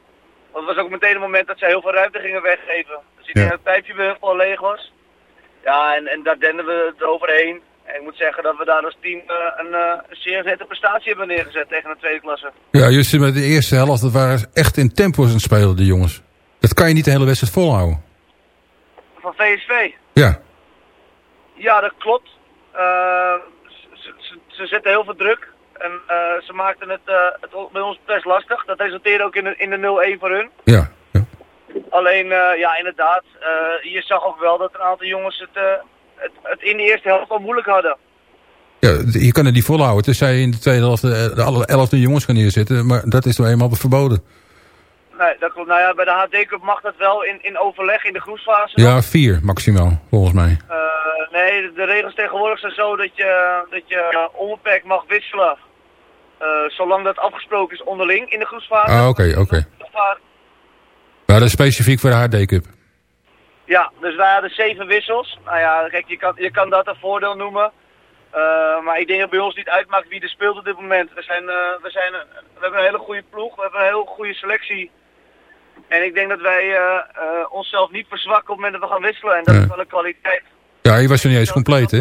Want het was ook meteen een moment dat zij heel veel ruimte gingen weggeven. Dus ik denk dat het pijpje gewoon leeg was. Ja, en, en daar denden we het overheen. En ik moet zeggen dat we daar als team eh, een, eh, een zeer nette prestatie hebben neergezet tegen de tweede klasse. Ja, juist met de eerste helft, dat waren echt in tempo's aan het spelen, de jongens. Dat kan je niet de hele wedstrijd volhouden. Van VSV. Ja. Ja, dat klopt. Eh, ze, ze, ze zetten heel veel druk. En eh, ze maakten het, eh, het bij ons best lastig. Dat resulteerde ook in de, in de 0-1 voor hun. Ja. Alleen, eh, ja, inderdaad. je zag ook wel dat een aantal jongens het, het, het in de eerste helft al moeilijk hadden. ja. Je kan het niet volhouden. Tenzij je in de tweede helft de, de alle elfde jongens kan neerzetten. Maar dat is nou eenmaal verboden. Nee, dat klopt. Nou ja, bij de HD Cup mag dat wel in, in overleg in de groepsfase. Ja, vier maximaal, volgens mij. Eh, nee, de, de regels tegenwoordig zijn zo dat je, dat je onbeperkt mag wisselen. eh, zolang dat afgesproken is onderling in de groepsfase. Ah, oké, oké. Maar, dat is specifiek voor de HD Cup. Ja, dus wij hadden zeven wissels. Nou ja, kijk, je kan, je kan dat een voordeel noemen. Eh, maar ik denk dat bij ons niet uitmaakt wie er speelt op dit moment. We, zijn, we, zijn, we hebben een hele goede ploeg, we hebben een heel goede selectie. En ik denk dat wij eh, eh, onszelf niet verzwakken op het moment dat we gaan wisselen. En dat Ja. is wel een kwaliteit. Ja, je was er niet eens compleet, hè?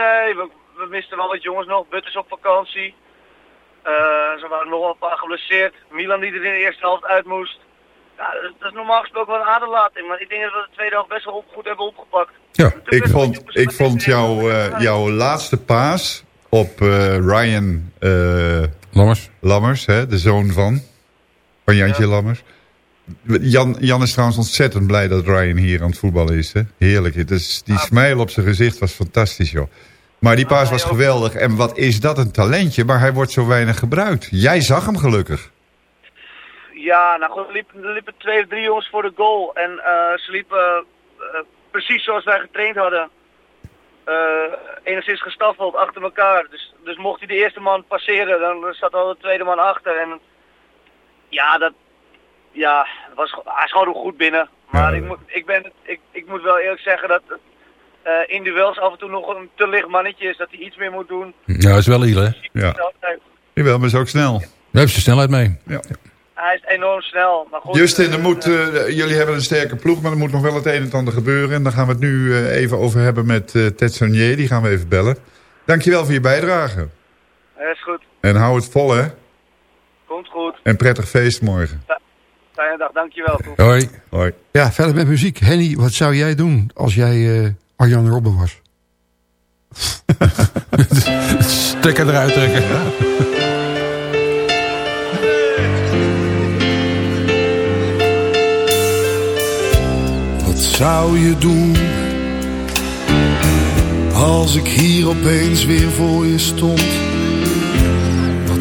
Nee, we, we misten wel wat jongens nog. But is op vakantie. Eh ze waren nog wel een paar geblesseerd. Milan die er in de eerste helft uit moest. Ja, dat, is- dat is normaal gesproken wel een aderlating. Maar ik denk dat we de tweede helft best wel op- goed hebben opgepakt. Ik vond, ik vond jouw, eh, jouw laatste paas op eh, Ryan eh, Lammers. Lammers hè, de zoon van, van Jantje Lammers. Jan, Jan is trouwens ontzettend blij dat Ryan hier aan het voetballen is. Hè? Heerlijk. Het is, die smile op zijn gezicht was fantastisch, joh. Maar die paas was geweldig. En wat is dat een talentje, maar hij wordt zo weinig gebruikt. Jij zag hem gelukkig. Ja, nou goed, er liepen, liepen twee of drie jongens voor de goal. En eh, ze liepen eh, precies zoals wij getraind hadden. Eh, enigszins gestaffeld achter elkaar. Dus, dus mocht hij de eerste man passeren, dan zat al de tweede man achter. En ja, dat, ja, was, hij schoot hem goed binnen. Maar ik, moet, ik, ben, ik, ik moet wel eerlijk zeggen dat eh in duels af en toe nog een te licht mannetje is. Dat hij iets meer moet doen. Ja, dat is wel iel, hè? Ja. Jawel, maar is ook snel. Daar heeft ze snelheid mee. Ja. hij is enorm snel. Maar goed, Justin, eh, er moet, eh, jullie hebben een sterke ploeg, maar er moet nog wel het een en het ander gebeuren. En daar gaan we het nu eh, even over hebben met eh Ted Sonier. Die gaan we even bellen. Dankjewel voor je bijdrage. Ja, is goed. En hou het vol, hè. Komt goed. En prettig feest morgen. Fijne dag, dankjewel. Hoi. Hoi. Ja, verder met muziek. Henny, wat zou jij doen als jij eh, Arjan Robben was? Stekker eruit trekken. Wat zou je doen als ik hier opeens weer voor je stond?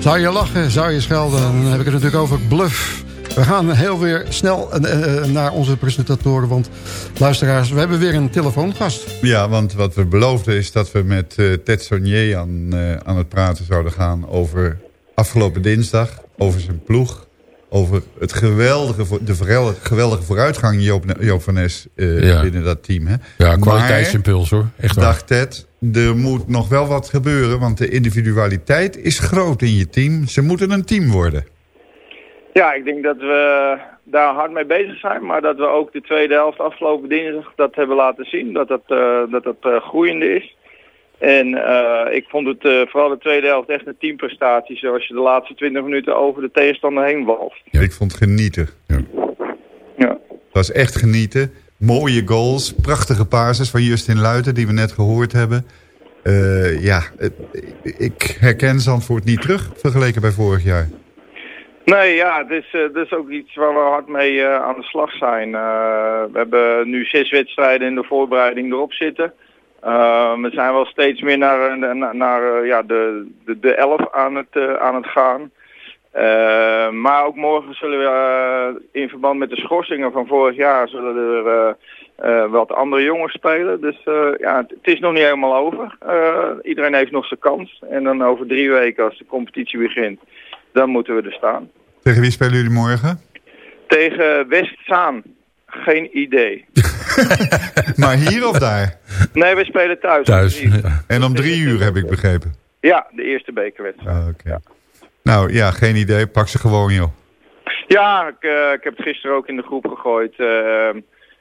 Zou je lachen, zou je schelden? Dan heb ik het natuurlijk over Bluff. We gaan heel weer snel eh, eh, naar onze presentatoren. Want luisteraars, we hebben weer een telefoongast. Ja, want wat we beloofden is dat we met eh, Ted Sonier aan, eh, aan het praten zouden gaan over afgelopen dinsdag, over zijn ploeg, over het geweldige, de geweldige vooruitgang Joop, Joop van Nes eh, Ja. binnen dat team. Hè? Ja, kwaliteitsimpuls hoor. Echt waar. Dag Ted, er moet nog wel wat gebeuren, want de individualiteit is groot in je team. Ze moeten een team worden. Ja, ik denk dat we daar hard mee bezig zijn, maar dat we ook de tweede helft afgelopen dinsdag dat hebben laten zien, dat dat, eh, dat, dat eh, groeiende is. En eh, ik vond het eh, vooral de tweede helft echt een teamprestatie, zoals je de laatste 20 minuten over de tegenstander heen walst. Ik vond het genieten. Ja. Het was echt genieten. Mooie goals, prachtige passes van Justin Luiten die we net gehoord hebben. Eh, ja, ik herken Zandvoort niet terug vergeleken bij vorig jaar. Nee, ja, het is, het is ook iets waar we hard mee aan de slag zijn. We hebben nu zes wedstrijden in de voorbereiding erop zitten. Eh, we zijn wel steeds meer naar, eh, naar, naar, eh, ja, de, de, de elf aan het, eh, aan het gaan. Eh, maar ook morgen zullen we in verband met de schorsingen van vorig jaar zullen er wat andere jongens spelen. Dus ja, het, is nog niet helemaal over. Iedereen heeft nog zijn kans. En dan over drie weken als de competitie begint, dan moeten we er staan. Tegen wie spelen jullie morgen? Tegen Westzaan. Geen idee. Maar hier of daar? Nee, we spelen thuis. Thuis. En om drie uur heb ik begrepen. Ja, de eerste bekerwedstrijd. Ah, oké. Nou ja, geen idee. Pak ze gewoon joh. Ja, ik, eh, ik heb het gisteren ook in de groep gegooid. Eh,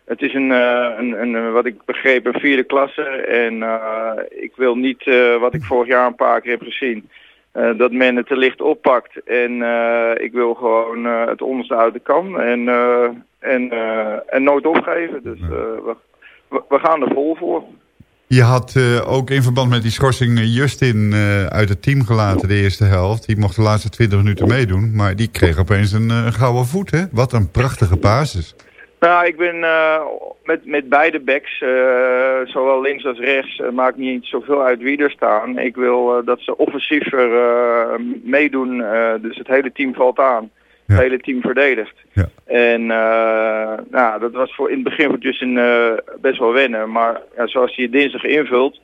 het is een, eh, een, een, eh, wat ik begreep, een vierde klasse. En eh, ik wil niet, eh, wat ik vorig jaar een paar keer heb gezien, eh, dat men het te licht oppakt. En eh, ik wil gewoon eh, het onderste uit de kan. En, eh, en, eh, en nooit opgeven. Dus eh, we, we- gaan er vol voor. Je had eh, ook in verband met die schorsing Justin uit het team gelaten de eerste helft. Die mocht de laatste 20 minuten meedoen. Maar die kreeg opeens een, eh, gouden voet. Hè? Wat een prachtige basis. Nou, ik ben met, met beide backs, zowel links als rechts, eh, maakt niet zoveel uit wie er staan. Ik wil dat ze offensiever meedoen, dus het hele team valt aan. Het hele team verdedigt. Ja. En eh, nou, dat was voor in het begin voor Justin eh, best wel wennen. Maar ja, zoals hij het dinsdag invult,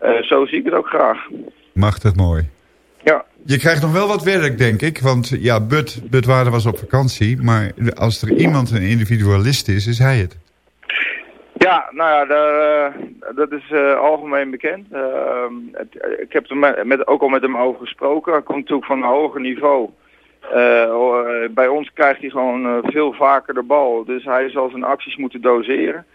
eh, zo zie ik het ook graag. Machtig mooi. Ja. Je krijgt nog wel wat werk, denk ik. Want ja, Bud, Bud Waarde was op vakantie. Maar als er iemand een individualist is, is hij het. Ja, nou ja, daar, dat is algemeen bekend. Eh, het- ik heb er met, met, ook al met hem over gesproken. Hij komt natuurlijk van een hoger niveau. Eh, eh, bij ons krijgt hij gewoon eh, veel vaker de bal. Dus hij zal zijn acties moeten doseren.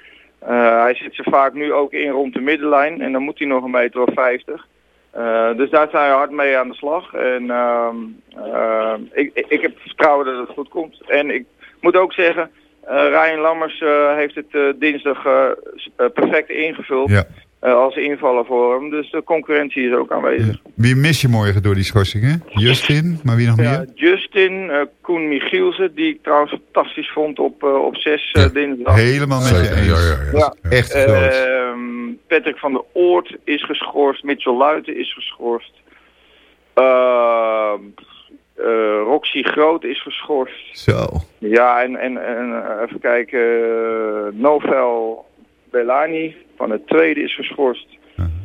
Hij zit ze vaak nu ook in rond de middenlijn. En dan moet hij nog een meter of 50. Eh, dus daar zijn we hard mee aan de slag. En ehm, eh, ik, ik, heb vertrouwen dat het goed komt. En ik moet ook zeggen, Ryan Lammers heeft het dinsdag perfect ingevuld. Ja. Eh, als invaller voor hem. Dus de concurrentie is ook aanwezig. Wie mis je morgen door die schorsingen? Justin, maar wie nog Ja, meer? Justin, eh, Koen Michielsen, die ik trouwens fantastisch vond op, eh, op 6 eh, dinsdag. Helemaal met je eens. ja, ja, ja. Ja. Echt groot. Ehm, Patrick van der Oort is geschorst. Mitchell Luiten is geschorst. Ehm, eh, Roxy Groot is geschorst. Zo. Ja, en, en, en even kijken. Novel Bellani van het tweede is geschorst.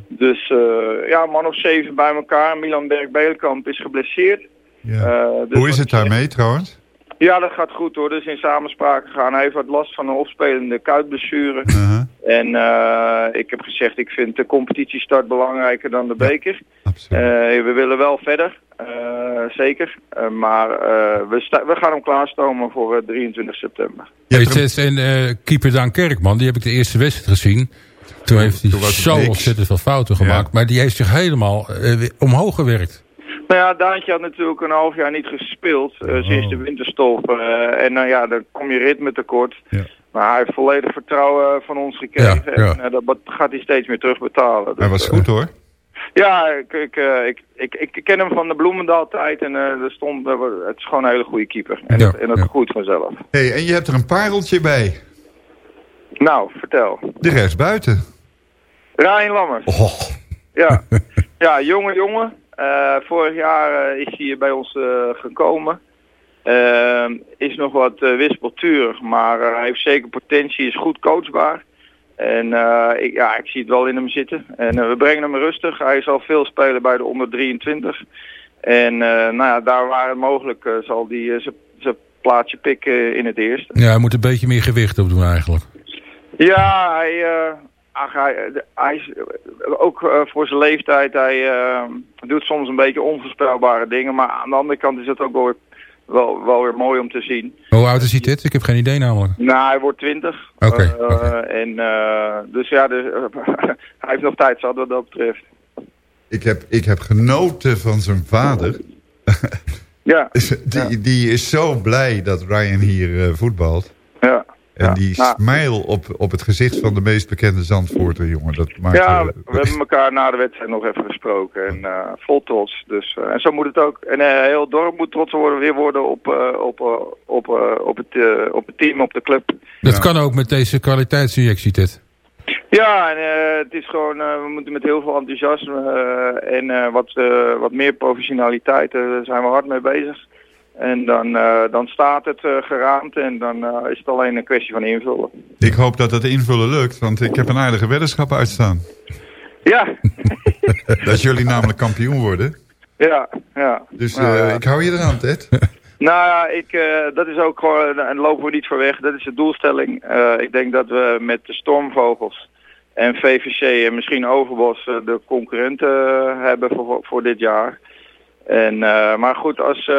Dus eh, ja, man of zeven bij elkaar. Milan Berg-Belenkamp is geblesseerd. Ja. Eh, dus Hoe is het daarmee trouwens? ja, dat gaat goed hoor. Dus in samenspraak gegaan. Hij heeft wat last van een opspelende kuitblessure. Uh-huh. En eh, ik heb gezegd, ik vind de competitiestart belangrijker dan de beker. Absoluut. We willen wel verder, zeker. Eh, maar eh, we, we gaan hem klaarstomen voor eh, 23 september. Tess, en eh, keeper Daan Kerkman, die heb ik de eerste wedstrijd gezien. Toen heeft hij toen zo niks. ontzettend veel fouten Ja. gemaakt. Maar die heeft zich helemaal eh, omhoog gewerkt. Nou ja, Daantje had natuurlijk een half jaar niet gespeeld eh, sinds de winterstop. eh, en nou ja, dan kom je ritme tekort. Ja. Maar hij heeft volledig vertrouwen van ons gekregen. Ja, ja. En eh, dat gaat hij steeds meer terugbetalen. Hij was Dus, goed hoor. Ja, ik, ik, eh, ik, ik, ik ken hem van de Bloemendaal-tijd en eh, er stond, er wa- het is gewoon een hele goede keeper. En, Ja, dat, en dat ja. groeit vanzelf. Hey, en je hebt er een pareltje bij. Nou, vertel. De rechtsbuiten. Ryan Lammers. Oh. Ja. ja, jonge jongen. Eh, vorig jaar eh, is hij bij ons eh, gekomen. Ehm, is nog wat eh, wispelturig, maar eh, hij heeft zeker potentie, is goed coachbaar. En eh, ik, ja, ik zie het wel in hem zitten. En eh, we brengen hem rustig. Hij zal veel spelen bij de onder 23. En eh, nou ja, daar waar het mogelijk zal hij zijn- plaatsje pikken in het eerste. Ja, hij moet een beetje meer gewicht op doen eigenlijk. Ja, hij, ach, hij, hij is ook voor zijn leeftijd, hij doet soms een beetje onvoorspelbare dingen. Maar aan de andere kant is het ook wel weer, wel, wel weer mooi om te zien. Hoe oud is hij dit? Ik heb geen idee namelijk. Nou, hij wordt 20. Oké, Eh, oké. En eh, dus ja, dus, hij heeft nog tijd zat wat dat betreft. Ik heb, ik heb genoten van zijn vader. Ja, die, die is zo blij dat Ryan hier eh, voetbalt. En Ja, die nou. smile op, op het gezicht van de meest bekende Zandvoorter, jongen. Dat maakt, Ja, we, we hebben elkaar na de wedstrijd nog even gesproken. En eh, vol trots. Dus, eh, en zo moet het ook. En eh, heel het dorp moet trots worden, weer worden op, eh, op, op, eh, op, het, op het team, op de club. Dat Ja. kan ook met deze kwaliteitsinjectie, dit. Ja, en eh, het is gewoon, eh, we moeten met heel veel enthousiasme en eh, wat, eh, wat meer professionaliteit, daar zijn we hard mee bezig. En dan, eh, dan staat het eh, geraamd en dan eh, is het alleen een kwestie van invullen. Ik hoop dat het invullen lukt, want ik heb een aardige weddenschap uitstaan. Ja, Dat jullie namelijk kampioen worden. ja, ja. Dus Nou, ik hou je eraan, Ted. Nou ja, ik, dat is ook gewoon, en lopen we niet voor weg, dat is de doelstelling. Ik denk dat we met de Stormvogels en VVC en misschien Overbos de concurrenten hebben voor, voor dit jaar. En, maar goed, als,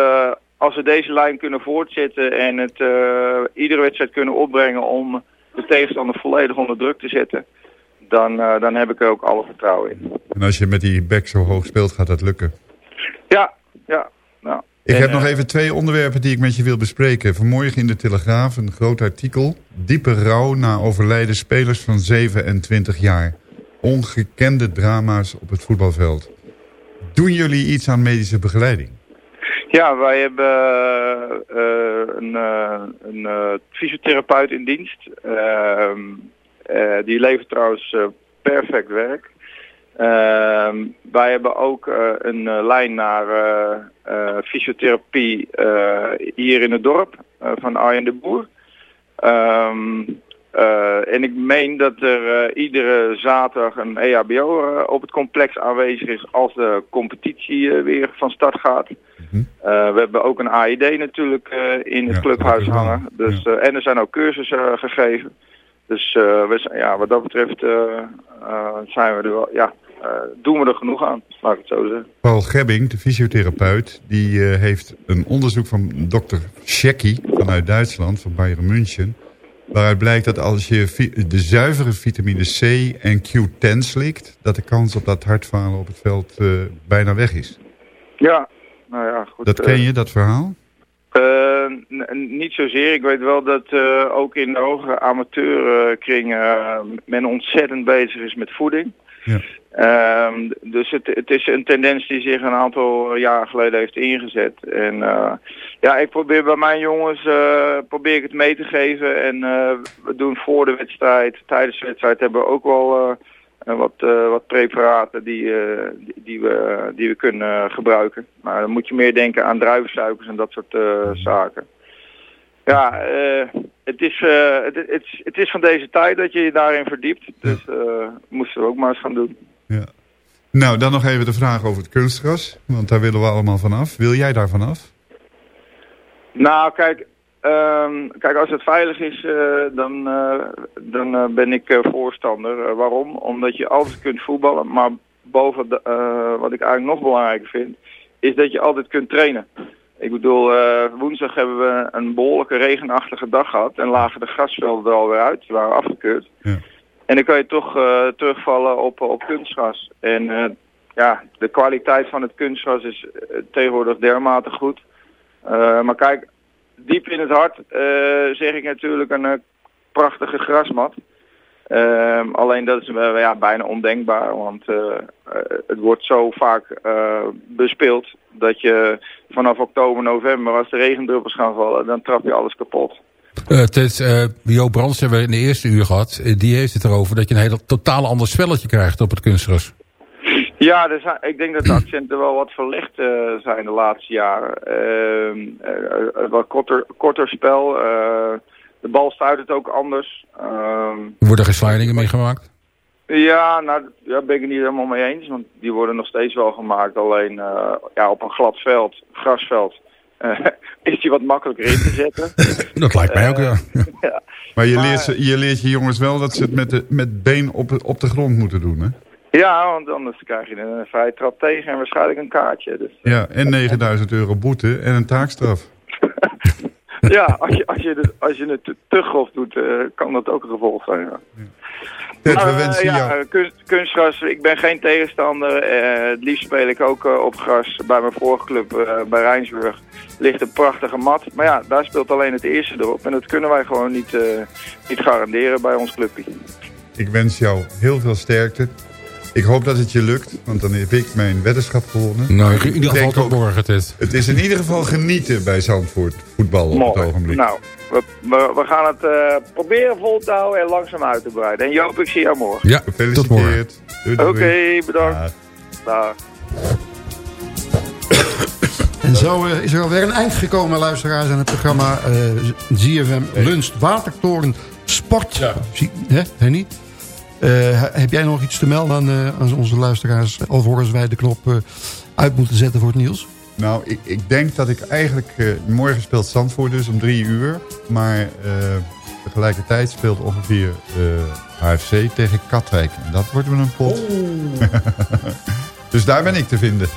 als we deze lijn kunnen voortzetten en het eh, iedere wedstrijd kunnen opbrengen om de tegenstander volledig onder druk te zetten, dan, eh, dan heb ik er ook alle vertrouwen in. En als je met die back zo hoog speelt, gaat dat lukken. Ja, ja. Nou, Ik en, heb nog eh, even twee onderwerpen die ik met je wil bespreken. Vanmorgen in de Telegraaf een groot artikel. Diepe rouw na overlijden spelers van 27 jaar. Ongekende drama's op het voetbalveld. Doen jullie iets aan medische begeleiding? Ja, wij hebben eh, een, eh, een eh, fysiotherapeut in dienst. Ehm, eh, die levert trouwens perfect werk. Ehm, wij hebben ook een lijn naar fysiotherapie hier in het dorp van Arjen de Boer. Ehm, eh, en ik meen dat er iedere zaterdag een E EHBO eh, op het complex aanwezig is als de competitie weer van start gaat. Mhm. Eh, we hebben ook een AID natuurlijk eh, in het Ja, clubhuis hangen. Dus, eh, en er zijn ook cursussen gegeven. Dus we zijn, ja, wat dat betreft zijn we er wel, ja, doen we er genoeg aan, laat ik het zo zeggen. Paul Gebbing, de fysiotherapeut, die heeft een onderzoek van dokter Shecky vanuit Duitsland, van Bayern München. Waaruit blijkt dat als je de zuivere vitamine C en Q10 slikt, dat de kans op dat hartfalen op het veld bijna weg is. Ja, nou ja, goed. Dat eh, ken je, dat verhaal? Eh, niet zozeer. Ik weet wel dat eh, ook in de hogere amateurkring eh, men ontzettend bezig is met voeding. Ja. Ehm, dus het, het is een tendens die zich een aantal jaar geleden heeft ingezet. En eh, ja, ik probeer bij mijn jongens eh, probeer ik het mee te geven. En eh, we doen voor de wedstrijd, tijdens de wedstrijd hebben we ook wel wat, eh, wat preparaten die, eh, die, die we, die we kunnen gebruiken. Maar dan moet je meer denken aan druivensuikers en dat soort eh, zaken. Ja, het, is, het, het, is- het is van deze tijd dat je je daarin verdiept. Dus moesten we ook maar eens gaan doen. Ja. Nou, dan nog even de vraag over het kunstgras. Want daar willen we allemaal vanaf. Wil jij daar vanaf? Nou, kijk, ehm, kijk als het veilig is, eh, dan, eh, dan eh, ben ik voorstander. Waarom? Omdat je altijd kunt voetballen, maar boven de, wat ik eigenlijk nog belangrijker vind, is dat je altijd kunt trainen. Ik bedoel, woensdag hebben we een behoorlijke regenachtige dag gehad en lagen de grasvelden er alweer uit, die waren afgekeurd. Ja. En dan kan je toch terugvallen op, op kunstgras. En ja, de kwaliteit van het kunstgras is tegenwoordig dermate goed. Maar kijk, diep in het hart eh, zeg ik natuurlijk een eh, prachtige grasmat. Ehm, alleen dat is wel ja, bijna ondenkbaar, want eh, eh, het wordt zo vaak eh, bespeeld dat je vanaf oktober, november, als de regendruppels gaan vallen, dan trap je alles kapot. Eh Ted, eh Jo Brands hebben we in de eerste uur gehad. Eh, die heeft het erover dat je een hele totaal ander spelletje krijgt op het kunstgras. Ja, er zijn, ik denk dat de accenten wel wat verlegd eh, zijn de laatste jaren. Ehm, eh, eh, wat korter, korter spel. eh, de bal stuit het ook anders. Ehm, Worden er geen slidingen mee gemaakt? ja, nou, daar ben ik het niet helemaal mee eens. Want die worden nog steeds wel gemaakt. Alleen eh, ja, op een glad veld, grasveld, eh, is die wat makkelijker in te zetten. Dat lijkt mij ook, ja. ja. Maar je, Maar- leert, je leert je jongens wel dat ze het met, de, met been op, op de grond moeten doen, hè? Ja, want anders krijg je een vrije trap tegen en waarschijnlijk een kaartje. Dus Ja, en 9000 euro boete en een taakstraf. ja, als je, als je, het, als je het te, grof doet, eh, kan dat ook een gevolg zijn. Ja. Ted, we eh, wensen ja, jou... eh, kunst, kunstgras, ik ben geen tegenstander. Eh, het liefst speel ik ook eh, op gras. Bij mijn vorige club eh, bij Rijnsburg ligt een prachtige mat. Maar ja, daar speelt alleen het eerste erop. En dat kunnen wij gewoon niet, eh, niet garanderen bij ons clubje. Ik wens jou heel veel sterkte. Ik hoop dat het je lukt, want dan heb ik mijn weddenschap gewonnen. Nou, Ik in ieder geval denk tot ook, morgen, Ted. Het is in ieder geval genieten bij Zandvoort voetbal op het ogenblik. Nou, we, we, we gaan het eh, proberen vol te houden en langzaam uit te breiden. En Joop, ik zie jou morgen. Ja, tot morgen. Gefeliciteerd. Oké, bedankt. Ja. Dag. En zo eh, is er alweer een eind gekomen, luisteraars, aan het programma eh ZFM Lunch Watertoren Sport. Ja. Zie, hè, Henny? Eh, he- heb jij nog iets te melden aan, eh, aan onze luisteraars... alvorens wij de knop eh, uit moeten zetten voor het nieuws? Nou, ik, ik denk dat ik eigenlijk... eh, morgen speelt Zandvoort dus om drie uur. Maar eh, tegelijkertijd speelt ongeveer eh HFC tegen Katwijk. En dat wordt wel een pot. dus daar ben ik te vinden.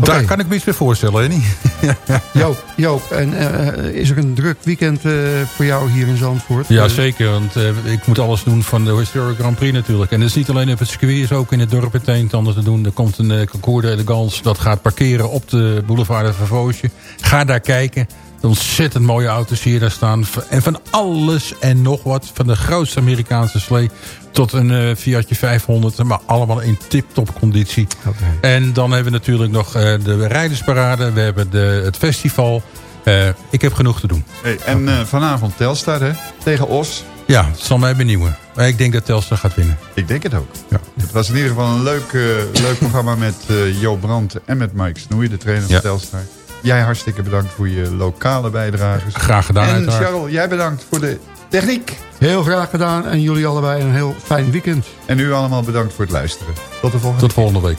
Daar kan ik me iets bij voorstellen, hè? niet? Joop, Joop en, eh, is er een druk weekend eh, voor jou hier in Zandvoort? Ja, zeker. Want eh, ik moet alles doen van de Historic Grand Prix natuurlijk. En dat is niet alleen op het circuit, is ook in het dorp het een te doen. Er komt een uh, concours d'elegance dat gaat parkeren op de boulevard Vervoosje. Ga daar kijken. Ontzettend mooie auto's hier daar staan. En van alles en nog wat. Van de grootste Amerikaanse slee tot een uh, Fiatje 500. Maar allemaal in tip-top conditie. Okay. En dan hebben we natuurlijk nog uh, de rijdersparade. We hebben de, het festival. Uh, ik heb genoeg te doen. Hey, en uh, vanavond Telstar hè? tegen Os. Ja, het zal mij benieuwen. Maar ik denk dat Telstar gaat winnen. Ik denk het ook. Ja. Het was in ieder geval een leuk, uh, leuk programma met uh, Jo Brandt en met Mike Snoei, de trainer ja. van Telstar. Jij hartstikke bedankt voor je lokale bijdragers. Graag gedaan En uiteraard. Charles, jij bedankt voor de techniek. Heel graag gedaan en jullie allebei een heel fijn weekend. En u allemaal bedankt voor het luisteren. Tot de volgende Tot volgende week.